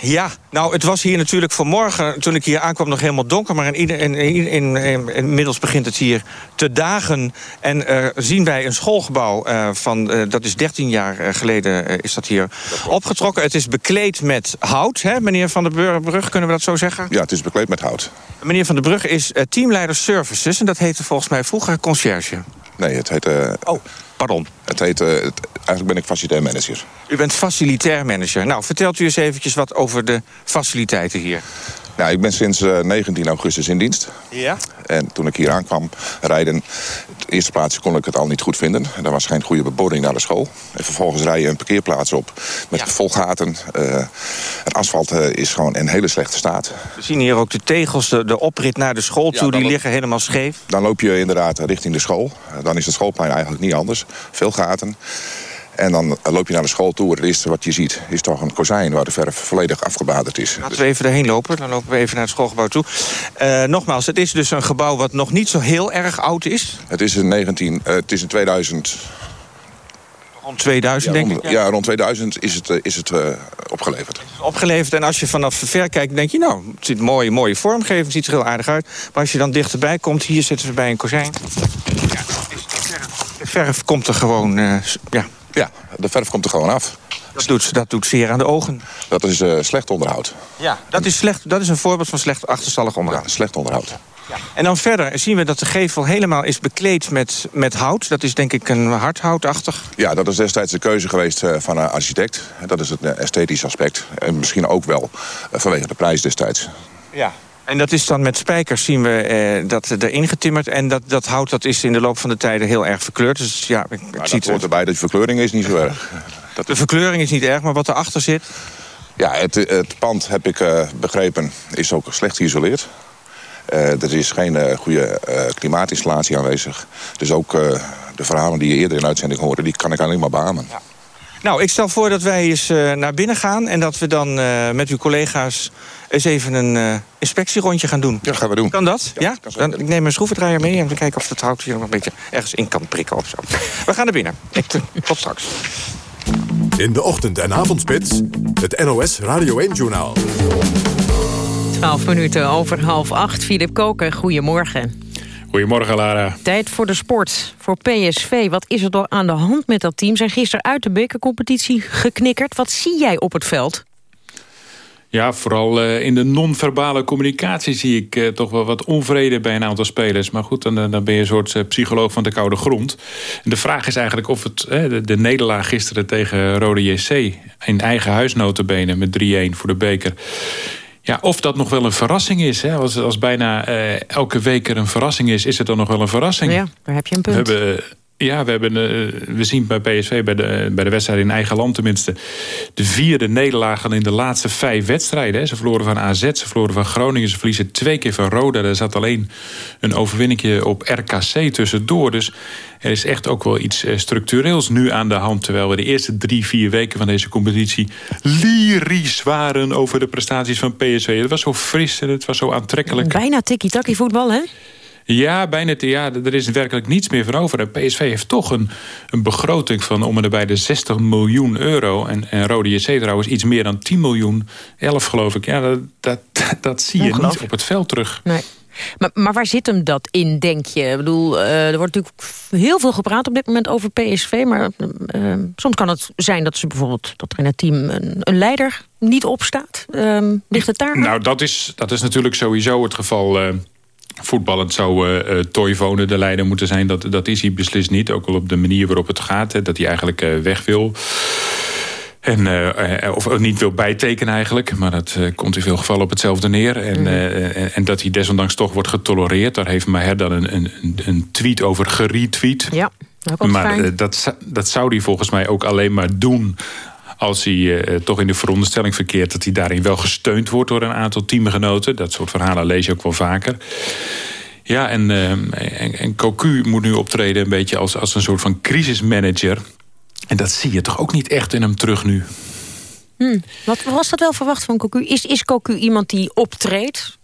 Ja, nou, het was hier natuurlijk vanmorgen, toen ik hier aankwam, nog helemaal donker. Maar in, in, in, in, in- inmiddels begint het hier te dagen. En eh, zien wij een schoolgebouw eh, van, eh, dat is 13 jaar geleden, is dat hier opgetrokken. Het is bekleed met hout, hè, meneer Van der Brug, kunnen we dat zo zeggen? Ja, het is bekleed met hout. Meneer Van der Brug is teamleider services en dat heette volgens mij vroeger conciërge. Nee, het heet... eh, Oh. Pardon? Het heet, uh, het, eigenlijk ben ik facilitair manager. U bent facilitair manager. Nou, vertelt u eens eventjes wat over de faciliteiten hier. Nou, ik ben sinds uh, 19 augustus in dienst. Ja? En toen ik hier aankwam rijden... de eerste plaats kon ik het al niet goed vinden. Er was geen goede bebording naar de school. En vervolgens rij je een parkeerplaats op met ja. vol gaten. Uh, het asfalt uh, is gewoon in hele slechte staat. We zien hier ook de tegels, de, de oprit naar de school toe. Ja, die liggen helemaal scheef. Dan loop je inderdaad richting de school. Dan is het schoolplein eigenlijk niet anders. Veel gaten. En dan loop je naar de school toe. Het eerste wat je ziet is toch een kozijn waar de verf volledig afgebaderd is. Laten we even erheen lopen. Dan lopen we even naar het schoolgebouw toe. Uh, nogmaals, het is dus een gebouw wat nog niet zo heel erg oud is. Het is in, 19, uh, het is in 2000... Rond 2000, ja, denk rond, ik? Ja, rond 2000 is het, uh, is het opgeleverd. Opgeleverd en als je vanaf ver kijkt, denk je... nou, het ziet mooie, mooie vormgeving, ziet er heel aardig uit. Maar als je dan dichterbij komt, hier zitten we bij een kozijn. Ja, de verf komt er gewoon... ja, ja, de verf komt er gewoon af. Dat doet, dat doet zeer aan de ogen. Dat is uh, slecht onderhoud. Ja, dat is, slecht, dat is een voorbeeld van slecht achterstallig onderhoud. Ja, slecht onderhoud. Ja. En dan verder zien we dat de gevel helemaal is bekleed met, met hout. Dat is denk ik een hardhoutachtig. Ja, dat is destijds de keuze geweest uh, van een architect. Dat is het uh, esthetisch aspect. En misschien ook wel vanwege de prijs destijds. Ja, en dat is dan met spijkers zien we eh, dat erin getimmerd. En dat, dat hout dat is in de loop van de tijden heel erg verkleurd. Dus ja, ik, nou, het ziet hoort erbij, de verkleuring is niet zo erg. Dat de verkleuring is niet erg, maar wat erachter zit... Ja, het, het pand, heb ik uh, begrepen, is ook slecht geïsoleerd. Uh, er is geen uh, goede klimaatinstallatie aanwezig. Dus ook de verhalen die je eerder in uitzending hoorde... die kan ik alleen maar beamen. Ja. Nou, ik stel voor dat wij eens uh, naar binnen gaan... en dat we dan uh, met uw collega's eens even een uh, inspectierondje gaan doen. Ja, gaan we doen. Kan dat? Ja? ja? Dan, ik neem een schroevendraaier mee en we kijken of het hout hier nog een beetje ergens in kan prikken of zo. We gaan naar binnen. Ik, tot straks. In de ochtend- en avondspits, het NOS Radio 1-journaal. 12 minuten over half acht. Filip Koken, goedemorgen. Goedemorgen, Lara. Tijd voor de sport. Voor PSV, wat is er door aan de hand met dat team? Zijn gisteren uit de bekercompetitie geknikkerd. Wat zie jij op het veld? Ja, vooral uh, in de non-verbale communicatie zie ik uh, toch wel wat onvrede bij een aantal spelers. Maar goed, dan, dan ben je een soort psycholoog van de koude grond. En de vraag is eigenlijk of het de, de, nederlaag gisteren tegen Rode JC... in eigen huis met 3-1 voor de beker... Ja, of dat nog wel een verrassing is. Hè? Als, als bijna uh, elke week er een verrassing is, is het dan nog wel een verrassing. Ja, daar heb je een punt. We hebben, ja, we, hebben, uh, we zien bij PSV, bij de, bij de wedstrijd in eigen land tenminste... de vierde nederlagen in de laatste vijf wedstrijden. Hè? Ze verloren van AZ, ze verloren van Groningen... ze verliezen twee keer van Roda. Er zat alleen een overwinningje op RKC tussendoor. Dus er is echt ook wel iets structureels nu aan de hand... terwijl we de eerste drie, vier weken van deze competitie... lyrisch waren over de prestaties van PSV. Het was zo fris en het was zo aantrekkelijk. Bijna tikkie-takkie voetbal, hè? Ja, bijna ja, er is werkelijk niets meer van over. En PSV heeft toch een, een begroting van om en erbij de 60 miljoen euro. En, en Rode JC trouwens iets meer dan 10 miljoen. 11 geloof ik. Ja, dat, dat, dat zie je niet op het veld terug. Nee. Maar, maar waar zit hem dat in, denk je? Ik bedoel, uh, er wordt natuurlijk heel veel gepraat op dit moment over PSV... maar uh, soms kan het zijn dat ze bijvoorbeeld dat er in het team een, een leider niet opstaat. Uh, ligt het daar? Nou, dat is, dat is natuurlijk sowieso het geval... Uh, voetballend zou uh, Toivonen de leider moeten zijn. Dat, dat is hij beslist niet. Ook al op de manier waarop het gaat. Hè, dat hij eigenlijk uh, weg wil. En, uh, of niet wil bijtekenen eigenlijk. Maar dat uh, komt in veel gevallen op hetzelfde neer. En, -hmm. en dat hij desondanks toch wordt getolereerd. Daar heeft Maher dan een, een, een tweet over geretweet. Ja, maar dat, dat zou hij volgens mij ook alleen maar doen als hij uh, toch in de veronderstelling verkeert... dat hij daarin wel gesteund wordt door een aantal teamgenoten. Dat soort verhalen lees je ook wel vaker. Ja, en, uh, en, Cocu moet nu optreden een beetje als, als een soort van crisismanager. En dat zie je toch ook niet echt in hem terug nu. Hmm. Wat was dat wel verwacht van Cocu? Is, is Cocu iemand die optreedt?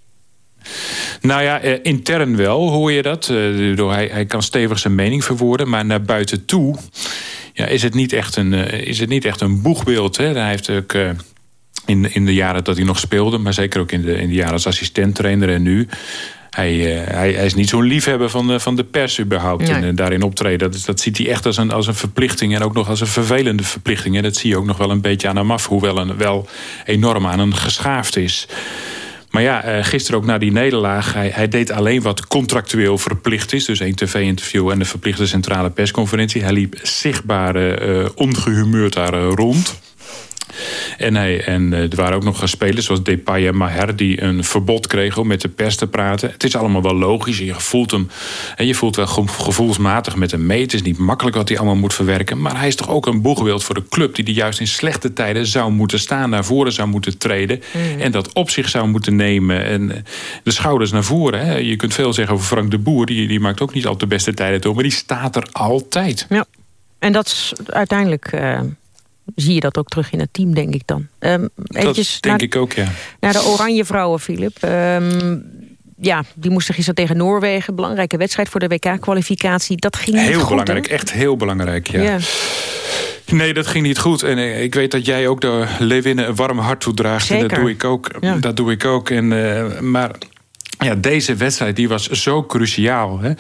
Nou ja, eh, intern wel hoor je dat. Uh, hij, hij kan stevig zijn mening verwoorden. Maar naar buiten toe ja, is, het niet echt een, uh, is het niet echt een boegbeeld. Hè? Hij heeft ook uh, in, in de jaren dat hij nog speelde... maar zeker ook in de, in de jaren als assistent-trainer en nu... Hij, uh, hij, hij, is niet zo'n liefhebber van de, van de pers überhaupt. Nee. En uh, daarin optreden. Dat, dat ziet hij echt als een, als een verplichting. En ook nog als een vervelende verplichting. En dat zie je ook nog wel een beetje aan hem af. Hoewel een, wel enorm aan een geschaafd is. Maar ja, uh, gisteren ook na die nederlaag... Hij, hij, deed alleen wat contractueel verplicht is. Dus één tv-interview en de verplichte centrale persconferentie. Hij liep zichtbaar uh, ongehumeurd daar rond... En, hij, en eh, er waren ook nog spelers zoals Depay en Maher... die een verbod kregen om met de pers te praten. Het is allemaal wel logisch. Je voelt hem en je voelt wel gevoelsmatig met hem mee. Het is niet makkelijk wat hij allemaal moet verwerken. Maar hij is toch ook een boegbeeld voor de club... die er juist in slechte tijden zou moeten staan... naar voren zou moeten treden. Mm. En dat op zich zou moeten nemen. En eh, de schouders naar voren. Hè. Je kunt veel zeggen over Frank de Boer. Die, die maakt ook niet al de beste tijden door. Maar die staat er altijd. Ja. En dat is uiteindelijk... Uh zie je dat ook terug in het team, denk ik dan. Um, dat denk naar, ik ook, ja. Naar de Oranje Vrouwen, Filip. Um, ja, die moesten gisteren tegen Noorwegen. Belangrijke wedstrijd voor de WK-kwalificatie. Dat ging niet heel goed, belangrijk, echt heel belangrijk, ja. ja. Nee, dat ging niet goed. En eh, ik weet dat jij ook de Leeuwinnen een warm hart toedraagt. Zeker. En dat doe ik ook. Ja. Dat doe ik ook. En, uh, maar ja, deze wedstrijd die was zo cruciaal. Hè?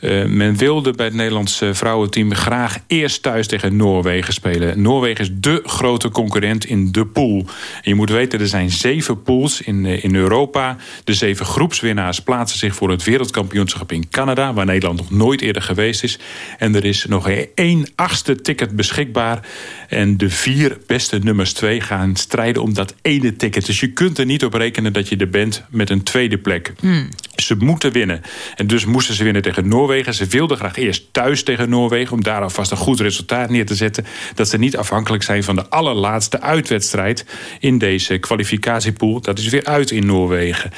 Uh, men wilde bij het Nederlandse vrouwenteam graag eerst thuis tegen Noorwegen spelen. Noorwegen is de grote concurrent in de pool. Je moet weten, er zijn zeven pools in, uh, in Europa. De zeven groepswinnaars plaatsen zich voor het wereldkampioenschap in Canada... waar Nederland nog nooit eerder geweest is. En er is nog één achtste ticket beschikbaar. En de vier beste nummers twee gaan strijden om dat ene ticket. Dus je kunt er niet op rekenen dat je er bent met een tweede plek. Hmm. Ze moeten winnen. En dus moesten ze winnen tegen Noorwegen. Ze wilden graag eerst thuis tegen Noorwegen... om daar alvast een goed resultaat neer te zetten. Dat ze niet afhankelijk zijn van de allerlaatste uitwedstrijd... in deze kwalificatiepool. Dat is weer uit in Noorwegen.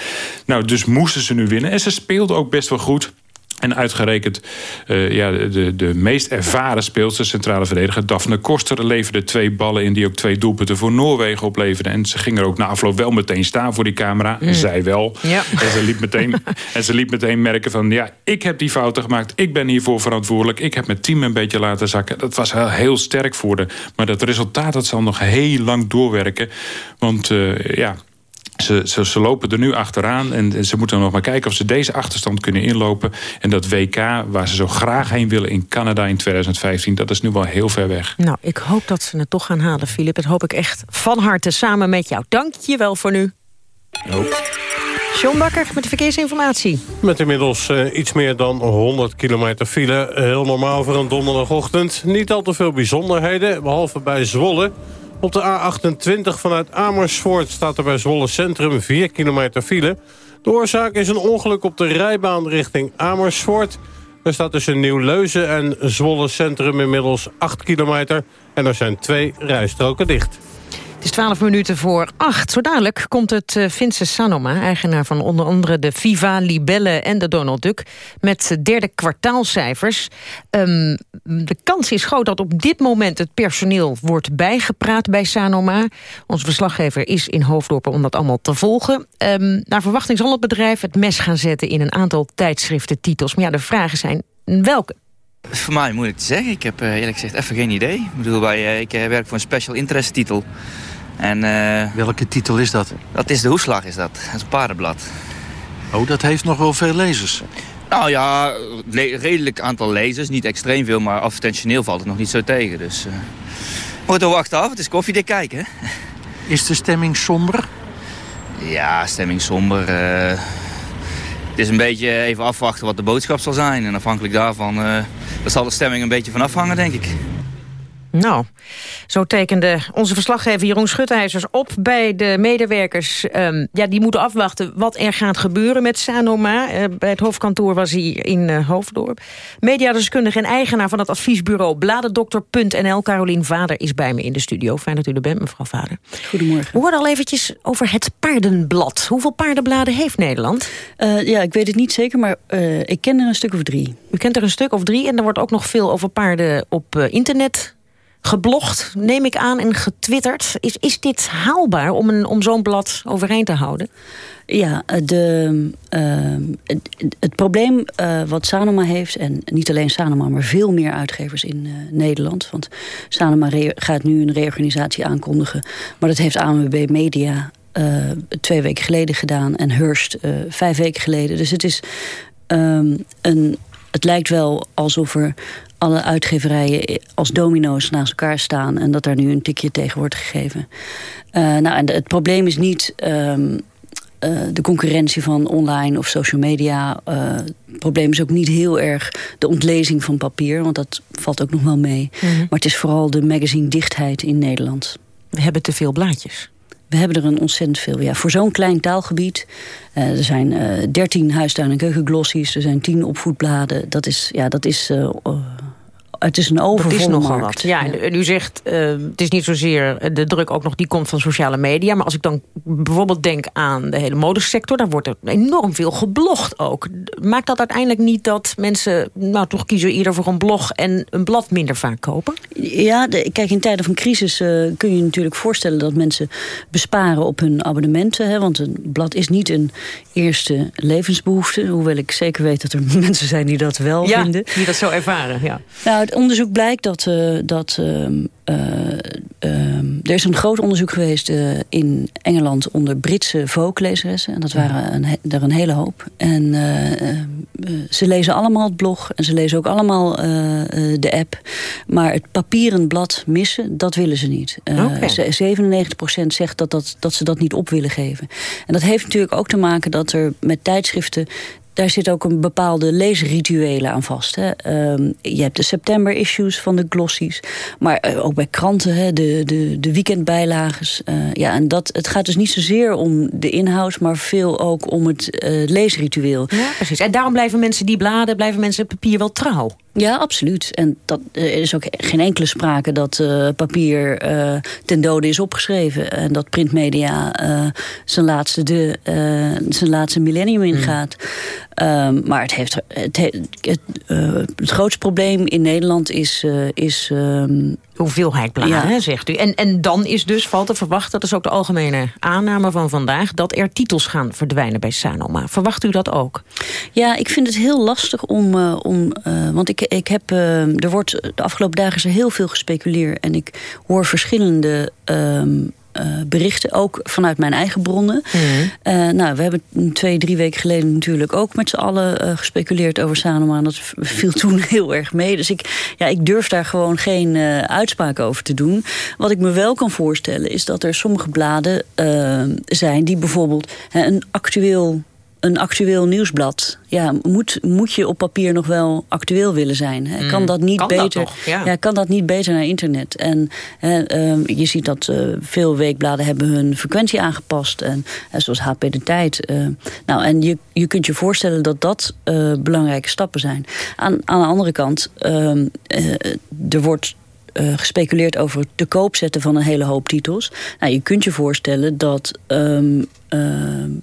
Nou, dus moesten ze nu winnen. En ze speelden ook best wel goed. En uitgerekend uh, ja, de, de meest ervaren speelster, centrale verdediger... Daphne Koster leverde twee ballen in die ook twee doelpunten voor Noorwegen opleverden. En ze ging er ook na afloop wel meteen staan voor die camera. Mm. Zij wel. Ja. En, ze liet meteen, en ze liet meteen merken van... ja, ik heb die fouten gemaakt, ik ben hiervoor verantwoordelijk... ik heb mijn team een beetje laten zakken. Dat was heel, heel sterk voor de. Maar dat resultaat dat zal nog heel lang doorwerken. Want uh, ja, ze, ze, ze, lopen er nu achteraan en ze moeten nog maar kijken of ze deze achterstand kunnen inlopen. En dat WK, waar ze zo graag heen willen in Canada in 2015, dat is nu wel heel ver weg. Nou, ik hoop dat ze het toch gaan halen, Filip. Dat hoop ik echt van harte samen met jou. Dank je wel voor nu. John Bakker met de verkeersinformatie. Met inmiddels uh, iets meer dan 100 kilometer file. Heel normaal voor een donderdagochtend. Niet al te veel bijzonderheden, behalve bij Zwolle. Op de A28 vanuit Amersfoort staat er bij Zwolle Centrum 4 kilometer file. De oorzaak is een ongeluk op de rijbaan richting Amersfoort. Er staat tussen Nieuw-Leuzen en Zwolle Centrum inmiddels 8 kilometer... en er zijn twee rijstroken dicht. Het is 12 minuten voor 8. Zo dadelijk komt het uh, Vince Sanoma, eigenaar van onder andere de Viva, Libelle en de Donald Duck, met derde kwartaalcijfers. Um, de kans is groot dat op dit moment het personeel wordt bijgepraat bij Sanoma. Onze verslaggever is in Hoofddorpen om dat allemaal te volgen. Um, naar verwachting zal het bedrijf het mes gaan zetten in een aantal tijdschriftentitels. Maar ja, de vragen zijn welke? Voor mij moeilijk te zeggen. Ik heb uh, eerlijk gezegd even geen idee. Ik bedoel, uh, ik werk voor een special interest titel. En, uh, Welke titel is dat? Dat is de Hoeslag, is dat. Dat is een paardenblad. Oh, dat heeft nog wel veel lezers. Nou ja, redelijk aantal lezers. Niet extreem veel, maar advertentioneel valt het nog niet zo tegen. Dus uh, we moeten wachten af. Het is koffiedik kijken. Is de stemming somber? Ja, stemming somber. Uh, het is een beetje even afwachten wat de boodschap zal zijn. En afhankelijk daarvan uh, zal de stemming een beetje van afhangen, denk ik. Nou, zo tekende onze verslaggever Jeroen Schutteijzers op bij de medewerkers. Um, ja, die moeten afwachten wat er gaat gebeuren met Sanoma. Uh, bij het hoofdkantoor was hij in uh, Hoofddorp. Mediadeskundige en eigenaar van het adviesbureau bladendokter.nl. Carolien Vader is bij me in de studio. Fijn dat u er bent, mevrouw Vader. Goedemorgen. We hoorden al eventjes over het paardenblad. Hoeveel paardenbladen heeft Nederland? Uh, ja, ik weet het niet zeker, maar ik ken er een stuk of drie. U kent er een stuk of drie en er wordt ook nog veel over paarden op internet geblogd, neem ik aan, en getwitterd. Is, is dit haalbaar om, een, om zo'n blad overeind te houden? Ja, de, uh, het, probleem uh, wat Sanoma heeft... en niet alleen Sanoma, maar veel meer uitgevers in Nederland... want Sanoma gaat nu een reorganisatie aankondigen... maar dat heeft ANWB Media twee weken geleden gedaan... en Hearst vijf weken geleden. Dus het is um, een... Het lijkt wel alsof er alle uitgeverijen als domino's naast elkaar staan... en dat daar nu een tikje tegen wordt gegeven. Uh, nou, en het probleem is niet... Um, de concurrentie van online of social media. het probleem is ook niet heel erg de ontlezing van papier, want dat valt ook nog wel mee. Mhm. Maar het is vooral de magazine dichtheid in Nederland. We hebben te veel blaadjes. We hebben er een ontzettend veel. Ja, voor zo'n klein taalgebied. Uh, er zijn uh, 13 huistuin- en keukenglossies. Er zijn 10 opvoedbladen. Dat is, ja, dat is uh, het is een overvolle nogal wat. Ja, En u zegt, uh, het is niet zozeer de druk ook nog die komt van sociale media. Maar als ik dan bijvoorbeeld denk aan de hele modesector... daar wordt er enorm veel geblogd ook. Maakt dat uiteindelijk niet dat mensen nou toch kiezen ieder voor een blog... en een blad minder vaak kopen? Ja, de, kijk, in tijden van crisis uh, kun je natuurlijk voorstellen... dat mensen besparen op hun abonnementen. Hè, want een blad is niet een eerste levensbehoefte. Hoewel ik zeker weet dat er mensen zijn die dat wel ja, vinden. die dat zo ervaren, ja. Nou, het onderzoek blijkt dat, uh, dat uh, er is een groot onderzoek geweest in Engeland onder Britse volklezeressen. En dat waren een, er een hele hoop. En ze lezen allemaal het blog en ze lezen ook allemaal de app. Maar het papieren blad missen, dat willen ze niet. Okay. 97% zegt dat, dat, dat ze dat niet op willen geven. En dat heeft natuurlijk ook te maken dat er met tijdschriften daar zit ook een bepaalde leesrituelen aan vast. Hè. Um, je hebt de september-issues van de glossies. Maar uh, ook bij kranten, hè, de, de, de weekendbijlages. Uh, ja, en dat, het gaat dus niet zozeer om de inhoud... maar veel ook om het uh, leesritueel. Ja, precies. En daarom blijven mensen die bladen... blijven mensen papier wel trouw. Ja, absoluut. En dat, er is ook geen enkele sprake dat uh, papier uh, ten dode is opgeschreven. En dat printmedia uh, zijn, laatste de, zijn laatste millennium ingaat. Um, maar het, heeft, het, het, het, grootste probleem in Nederland is... is um, hoeveelheid bladen, ja. hè, zegt u. En, en dan is dus, valt te verwachten, dat is ook de algemene aanname van vandaag... dat er titels gaan verdwijnen bij Sanoma. Verwacht u dat ook? Ja, ik vind het heel lastig om... Uh, om want ik, ik heb, er wordt de afgelopen dagen is er heel veel gespeculeerd... en ik hoor verschillende... Um, uh, berichten, ook vanuit mijn eigen bronnen. Mm -hmm. uh, nou, we hebben twee, drie weken geleden natuurlijk ook met z'n allen uh, gespeculeerd over Sanoma. Dat viel toen heel erg mee. Dus ik, ja, ik durf daar gewoon geen uitspraak over te doen. Wat ik me wel kan voorstellen is dat er sommige bladen zijn die bijvoorbeeld een actueel een actueel nieuwsblad. Ja, moet, moet je op papier nog wel actueel willen zijn? Hè? Kan dat niet kan beter? Dat ja. ja. kan dat niet beter naar internet? En hè, uh, je ziet dat uh, veel weekbladen hebben hun frequentie aangepast. En zoals HP de Tijd. eh, nou, en je, je kunt je voorstellen dat dat eh, belangrijke stappen zijn. Aan, aan de andere kant, ehm, er wordt uh, gespeculeerd over het te koop zetten van een hele hoop titels. Nou, je kunt je voorstellen dat um, uh,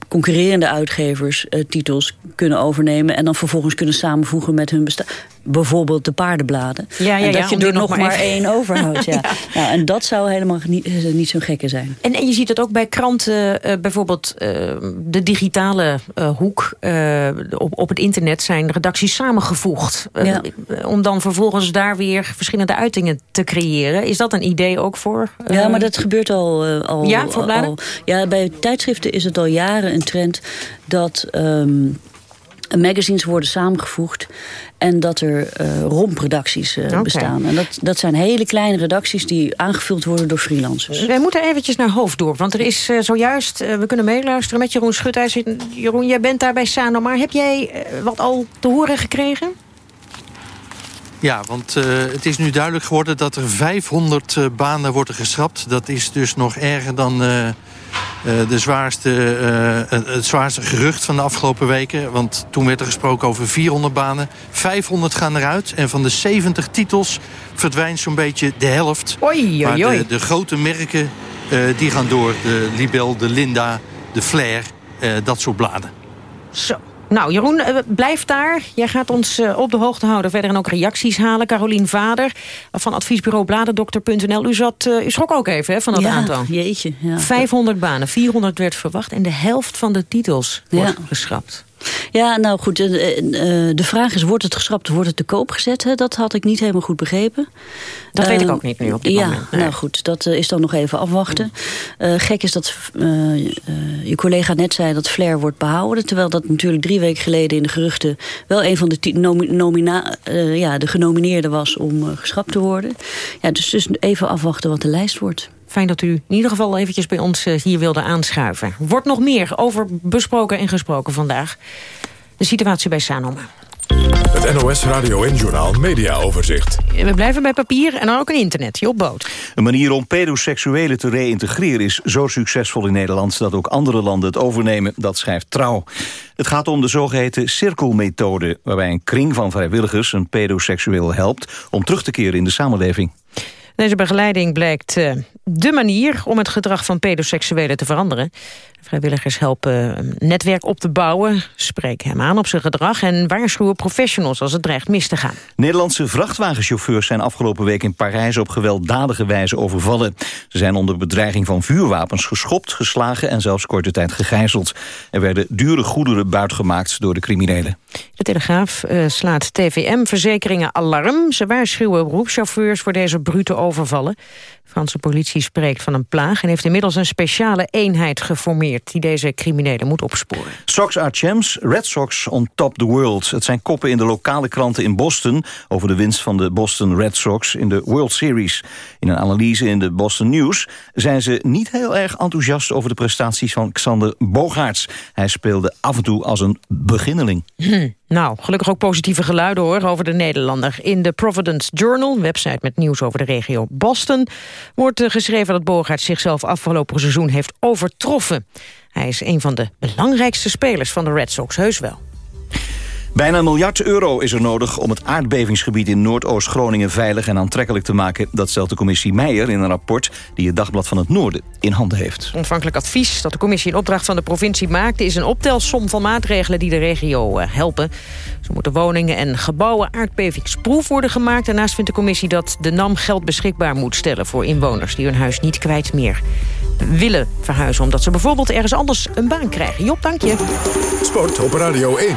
concurrerende uitgevers uh, titels kunnen overnemen... en dan vervolgens kunnen samenvoegen met hun bestaan. Bijvoorbeeld de paardenbladen. Ja, ja, en dat ja, je er nog maar, één overhoudt. ja. Nou, en dat zou helemaal niet, niet zo'n gekke zijn. En, en je ziet het ook bij kranten, bijvoorbeeld de digitale hoek... op, op het internet zijn redacties samengevoegd. Om dan vervolgens daar weer verschillende uitingen te creëren. Is dat een idee ook voor? Ja, maar dat gebeurt al... Al ja, voor bladen? Al, ja, bij tijdschriften is het al jaren een trend dat... Um, magazines worden samengevoegd en dat er uh, rompredacties uh, okay. bestaan. En dat, dat zijn hele kleine redacties die aangevuld worden door freelancers. Wij moeten eventjes naar Hoofddorp, want er is uh, zojuist... we kunnen meeluisteren met Jeroen Schutijs. Jeroen, jij bent daar bij Sano, maar heb jij wat al te horen gekregen? Ja, want uh, het is nu duidelijk geworden dat er 500 uh, banen worden geschrapt. Dat is dus nog erger dan uh, de zwaarste, het zwaarste gerucht van de afgelopen weken. Want toen werd er gesproken over 400 banen. 500 gaan eruit en van de 70 titels verdwijnt zo'n beetje de helft. Oei, oei, oei. Maar de, de, grote merken die gaan door. De Libel, de Linda, de Flair, dat soort bladen. Zo. Nou, Jeroen, blijf daar. Jij gaat ons op de hoogte houden. Verder en ook reacties halen. Carolien Vader van adviesbureau bladendokter.nl. U, zat, u schrok ook even hè, van dat ja, aantal. jeetje. Ja. 500 banen, 400 werd verwacht. En de helft van de titels wordt ja. geschrapt. Ja, nou goed, de vraag is, wordt het geschrapt, wordt het te koop gezet? Dat had ik niet helemaal goed begrepen. Dat weet ik ook niet nu op dit ja, moment. Nee. nou goed, dat is dan nog even afwachten. Uh, gek is dat je collega net zei dat Flair wordt behouden... terwijl dat natuurlijk drie weken geleden in de geruchten... wel een van de, nomina ja, de genomineerden was om geschrapt te worden. Ja, dus, dus even afwachten wat de lijst wordt. Fijn dat u in ieder geval eventjes bij ons eh, hier wilde aanschuiven. Wordt nog meer over besproken en gesproken vandaag. De situatie bij Sanoma. Het NOS Radio en Journal Media Overzicht. We blijven bij papier en dan ook een internet. Job Boot. Een manier om pedoseksuelen te reïntegreren is zo succesvol in Nederland... dat ook andere landen het overnemen, dat schrijft Trouw. Het gaat om de zogeheten cirkelmethode... waarbij een kring van vrijwilligers een pedoseksueel helpt... om terug te keren in de samenleving. Deze begeleiding blijkt uh, de manier om het gedrag van pedoseksuelen te veranderen. Vrijwilligers helpen een netwerk op te bouwen, spreken hem aan op zijn gedrag... en waarschuwen professionals als het dreigt mis te gaan. Nederlandse vrachtwagenchauffeurs zijn afgelopen week in Parijs... op gewelddadige wijze overvallen. Ze zijn onder bedreiging van vuurwapens geschopt, geslagen... en zelfs korte tijd gegijzeld. Er werden dure goederen buitgemaakt door de criminelen. De Telegraaf uh, slaat TVM-verzekeringen alarm. Ze waarschuwen beroepschauffeurs voor deze brute overvallen. Franse politie spreekt van een plaag... en heeft inmiddels een speciale eenheid geformeerd... die deze criminelen moet opsporen. Sox are champs, Red Sox on top the world. Het zijn koppen in de lokale kranten in Boston... over de winst van de Boston Red Sox in de World Series. In een analyse in de Boston News zijn ze niet heel erg enthousiast... over de prestaties van Xander Bogaerts. Hij speelde af en toe als een beginneling. Hm. Nou, gelukkig ook positieve geluiden hoor over de Nederlander. In de Providence Journal, website met nieuws over de regio Boston... wordt geschreven dat Bogaerts zichzelf afgelopen seizoen heeft overtroffen. Hij is een van de belangrijkste spelers van de Red Sox, heus wel. Bijna een miljard euro is er nodig om het aardbevingsgebied in Noordoost-Groningen veilig en aantrekkelijk te maken. Dat stelt de commissie Meijer in een rapport die het Dagblad van het Noorden in handen heeft. Ontvankelijk advies dat de commissie in opdracht van de provincie maakte... is een optelsom van maatregelen die de regio eh, helpen. Zo moeten woningen en gebouwen aardbevingsproef worden gemaakt. Daarnaast vindt de commissie dat de NAM geld beschikbaar moet stellen... voor inwoners die hun huis niet kwijt meer willen verhuizen. Omdat ze bijvoorbeeld ergens anders een baan krijgen. Job, dank je. Sport op Radio 1.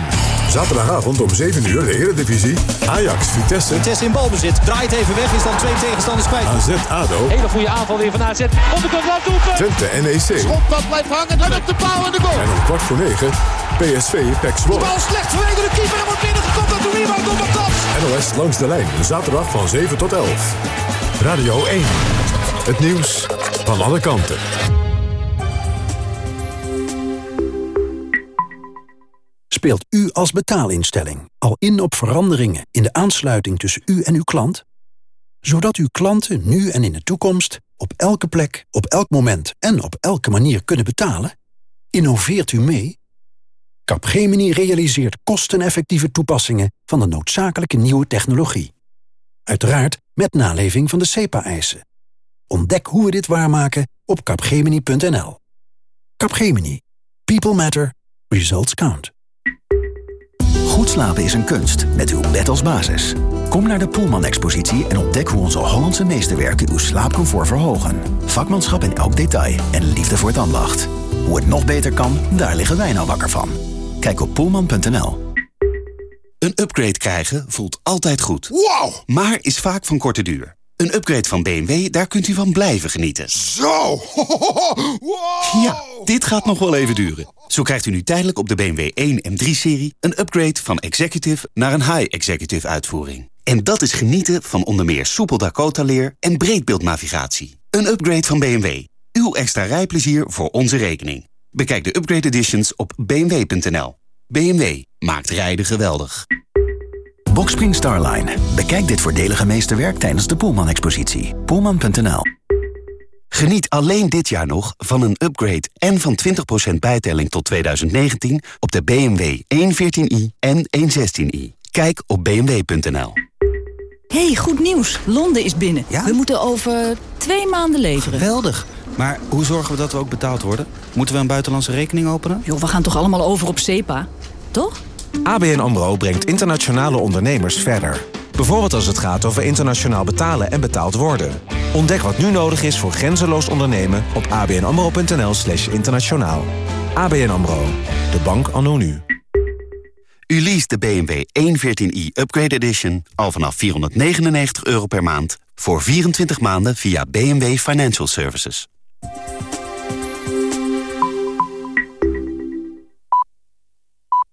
Zaterdagavond om 7 uur de Eredivisie. Ajax, Vitesse. Vitesse in balbezit. Draait even weg. Is dan twee tegenstanders kwijt. AZ, ADO. Hele goede aanval weer van AZ. Op de kant doelpunt. Twente, NEC. Schotpad blijft hangen. En op de paal en de goal. En om kwart voor 9 PSV, PEC Zwolle. De bal slecht verwegen de keeper. En wordt binnengekomen. Dat doet iemand op het NOS langs de lijn. Zaterdag van 7 tot 11. Radio 1. Het nieuws van alle kanten. Speelt u als betaalinstelling al in op veranderingen in de aansluiting tussen u en uw klant? Zodat uw klanten nu en in de toekomst op elke plek, op elk moment en op elke manier kunnen betalen? Innoveert u mee? Capgemini realiseert kosteneffectieve toepassingen van de noodzakelijke nieuwe technologie. Uiteraard met naleving van de CEPA-eisen. Ontdek hoe we dit waarmaken op capgemini.nl. Capgemini. People matter. Results count. Goed slapen is een kunst, met uw bed als basis. Kom naar de Poelman-expositie en ontdek hoe onze Hollandse meesterwerken uw slaapcomfort verhogen. Vakmanschap in elk detail en liefde voor het ambacht. Hoe het nog beter kan, daar liggen wij nou wakker van. Kijk op poelman.nl. Een upgrade krijgen voelt altijd goed. Wow! Maar is vaak van korte duur. Een upgrade van BMW, daar kunt u van blijven genieten. Zo! Wow! Ja, dit gaat nog wel even duren. Zo krijgt u nu tijdelijk op de BMW 1 M3-serie... een upgrade van executive naar een high-executive uitvoering. En dat is genieten van onder meer soepel Dakota-leer en breedbeeldnavigatie. Een upgrade van BMW. Uw extra rijplezier voor onze rekening. Bekijk de upgrade editions op bmw.nl. BMW maakt rijden geweldig. Boxspring Starline. Bekijk dit voordelige meesterwerk tijdens de Poelman-expositie. Poelman.nl Geniet alleen dit jaar nog van een upgrade en van 20% bijtelling tot 2019 op de BMW 114i en 116i. Kijk op bmw.nl. hey, goed nieuws. Londen is binnen. Ja? We moeten over twee maanden leveren. Geweldig. Maar hoe zorgen we dat we ook betaald worden? Moeten we een buitenlandse rekening openen? Joh, we gaan toch allemaal over op SEPA? Toch? ABN AMRO brengt internationale ondernemers verder. Bijvoorbeeld als het gaat over internationaal betalen en betaald worden. Ontdek wat nu nodig is voor grenzeloos ondernemen op abnamro.nl slash internationaal. ABN AMRO, de bank anno nu. U leest de BMW 114i Upgrade Edition al vanaf 499 euro per maand... voor 24 maanden via BMW Financial Services.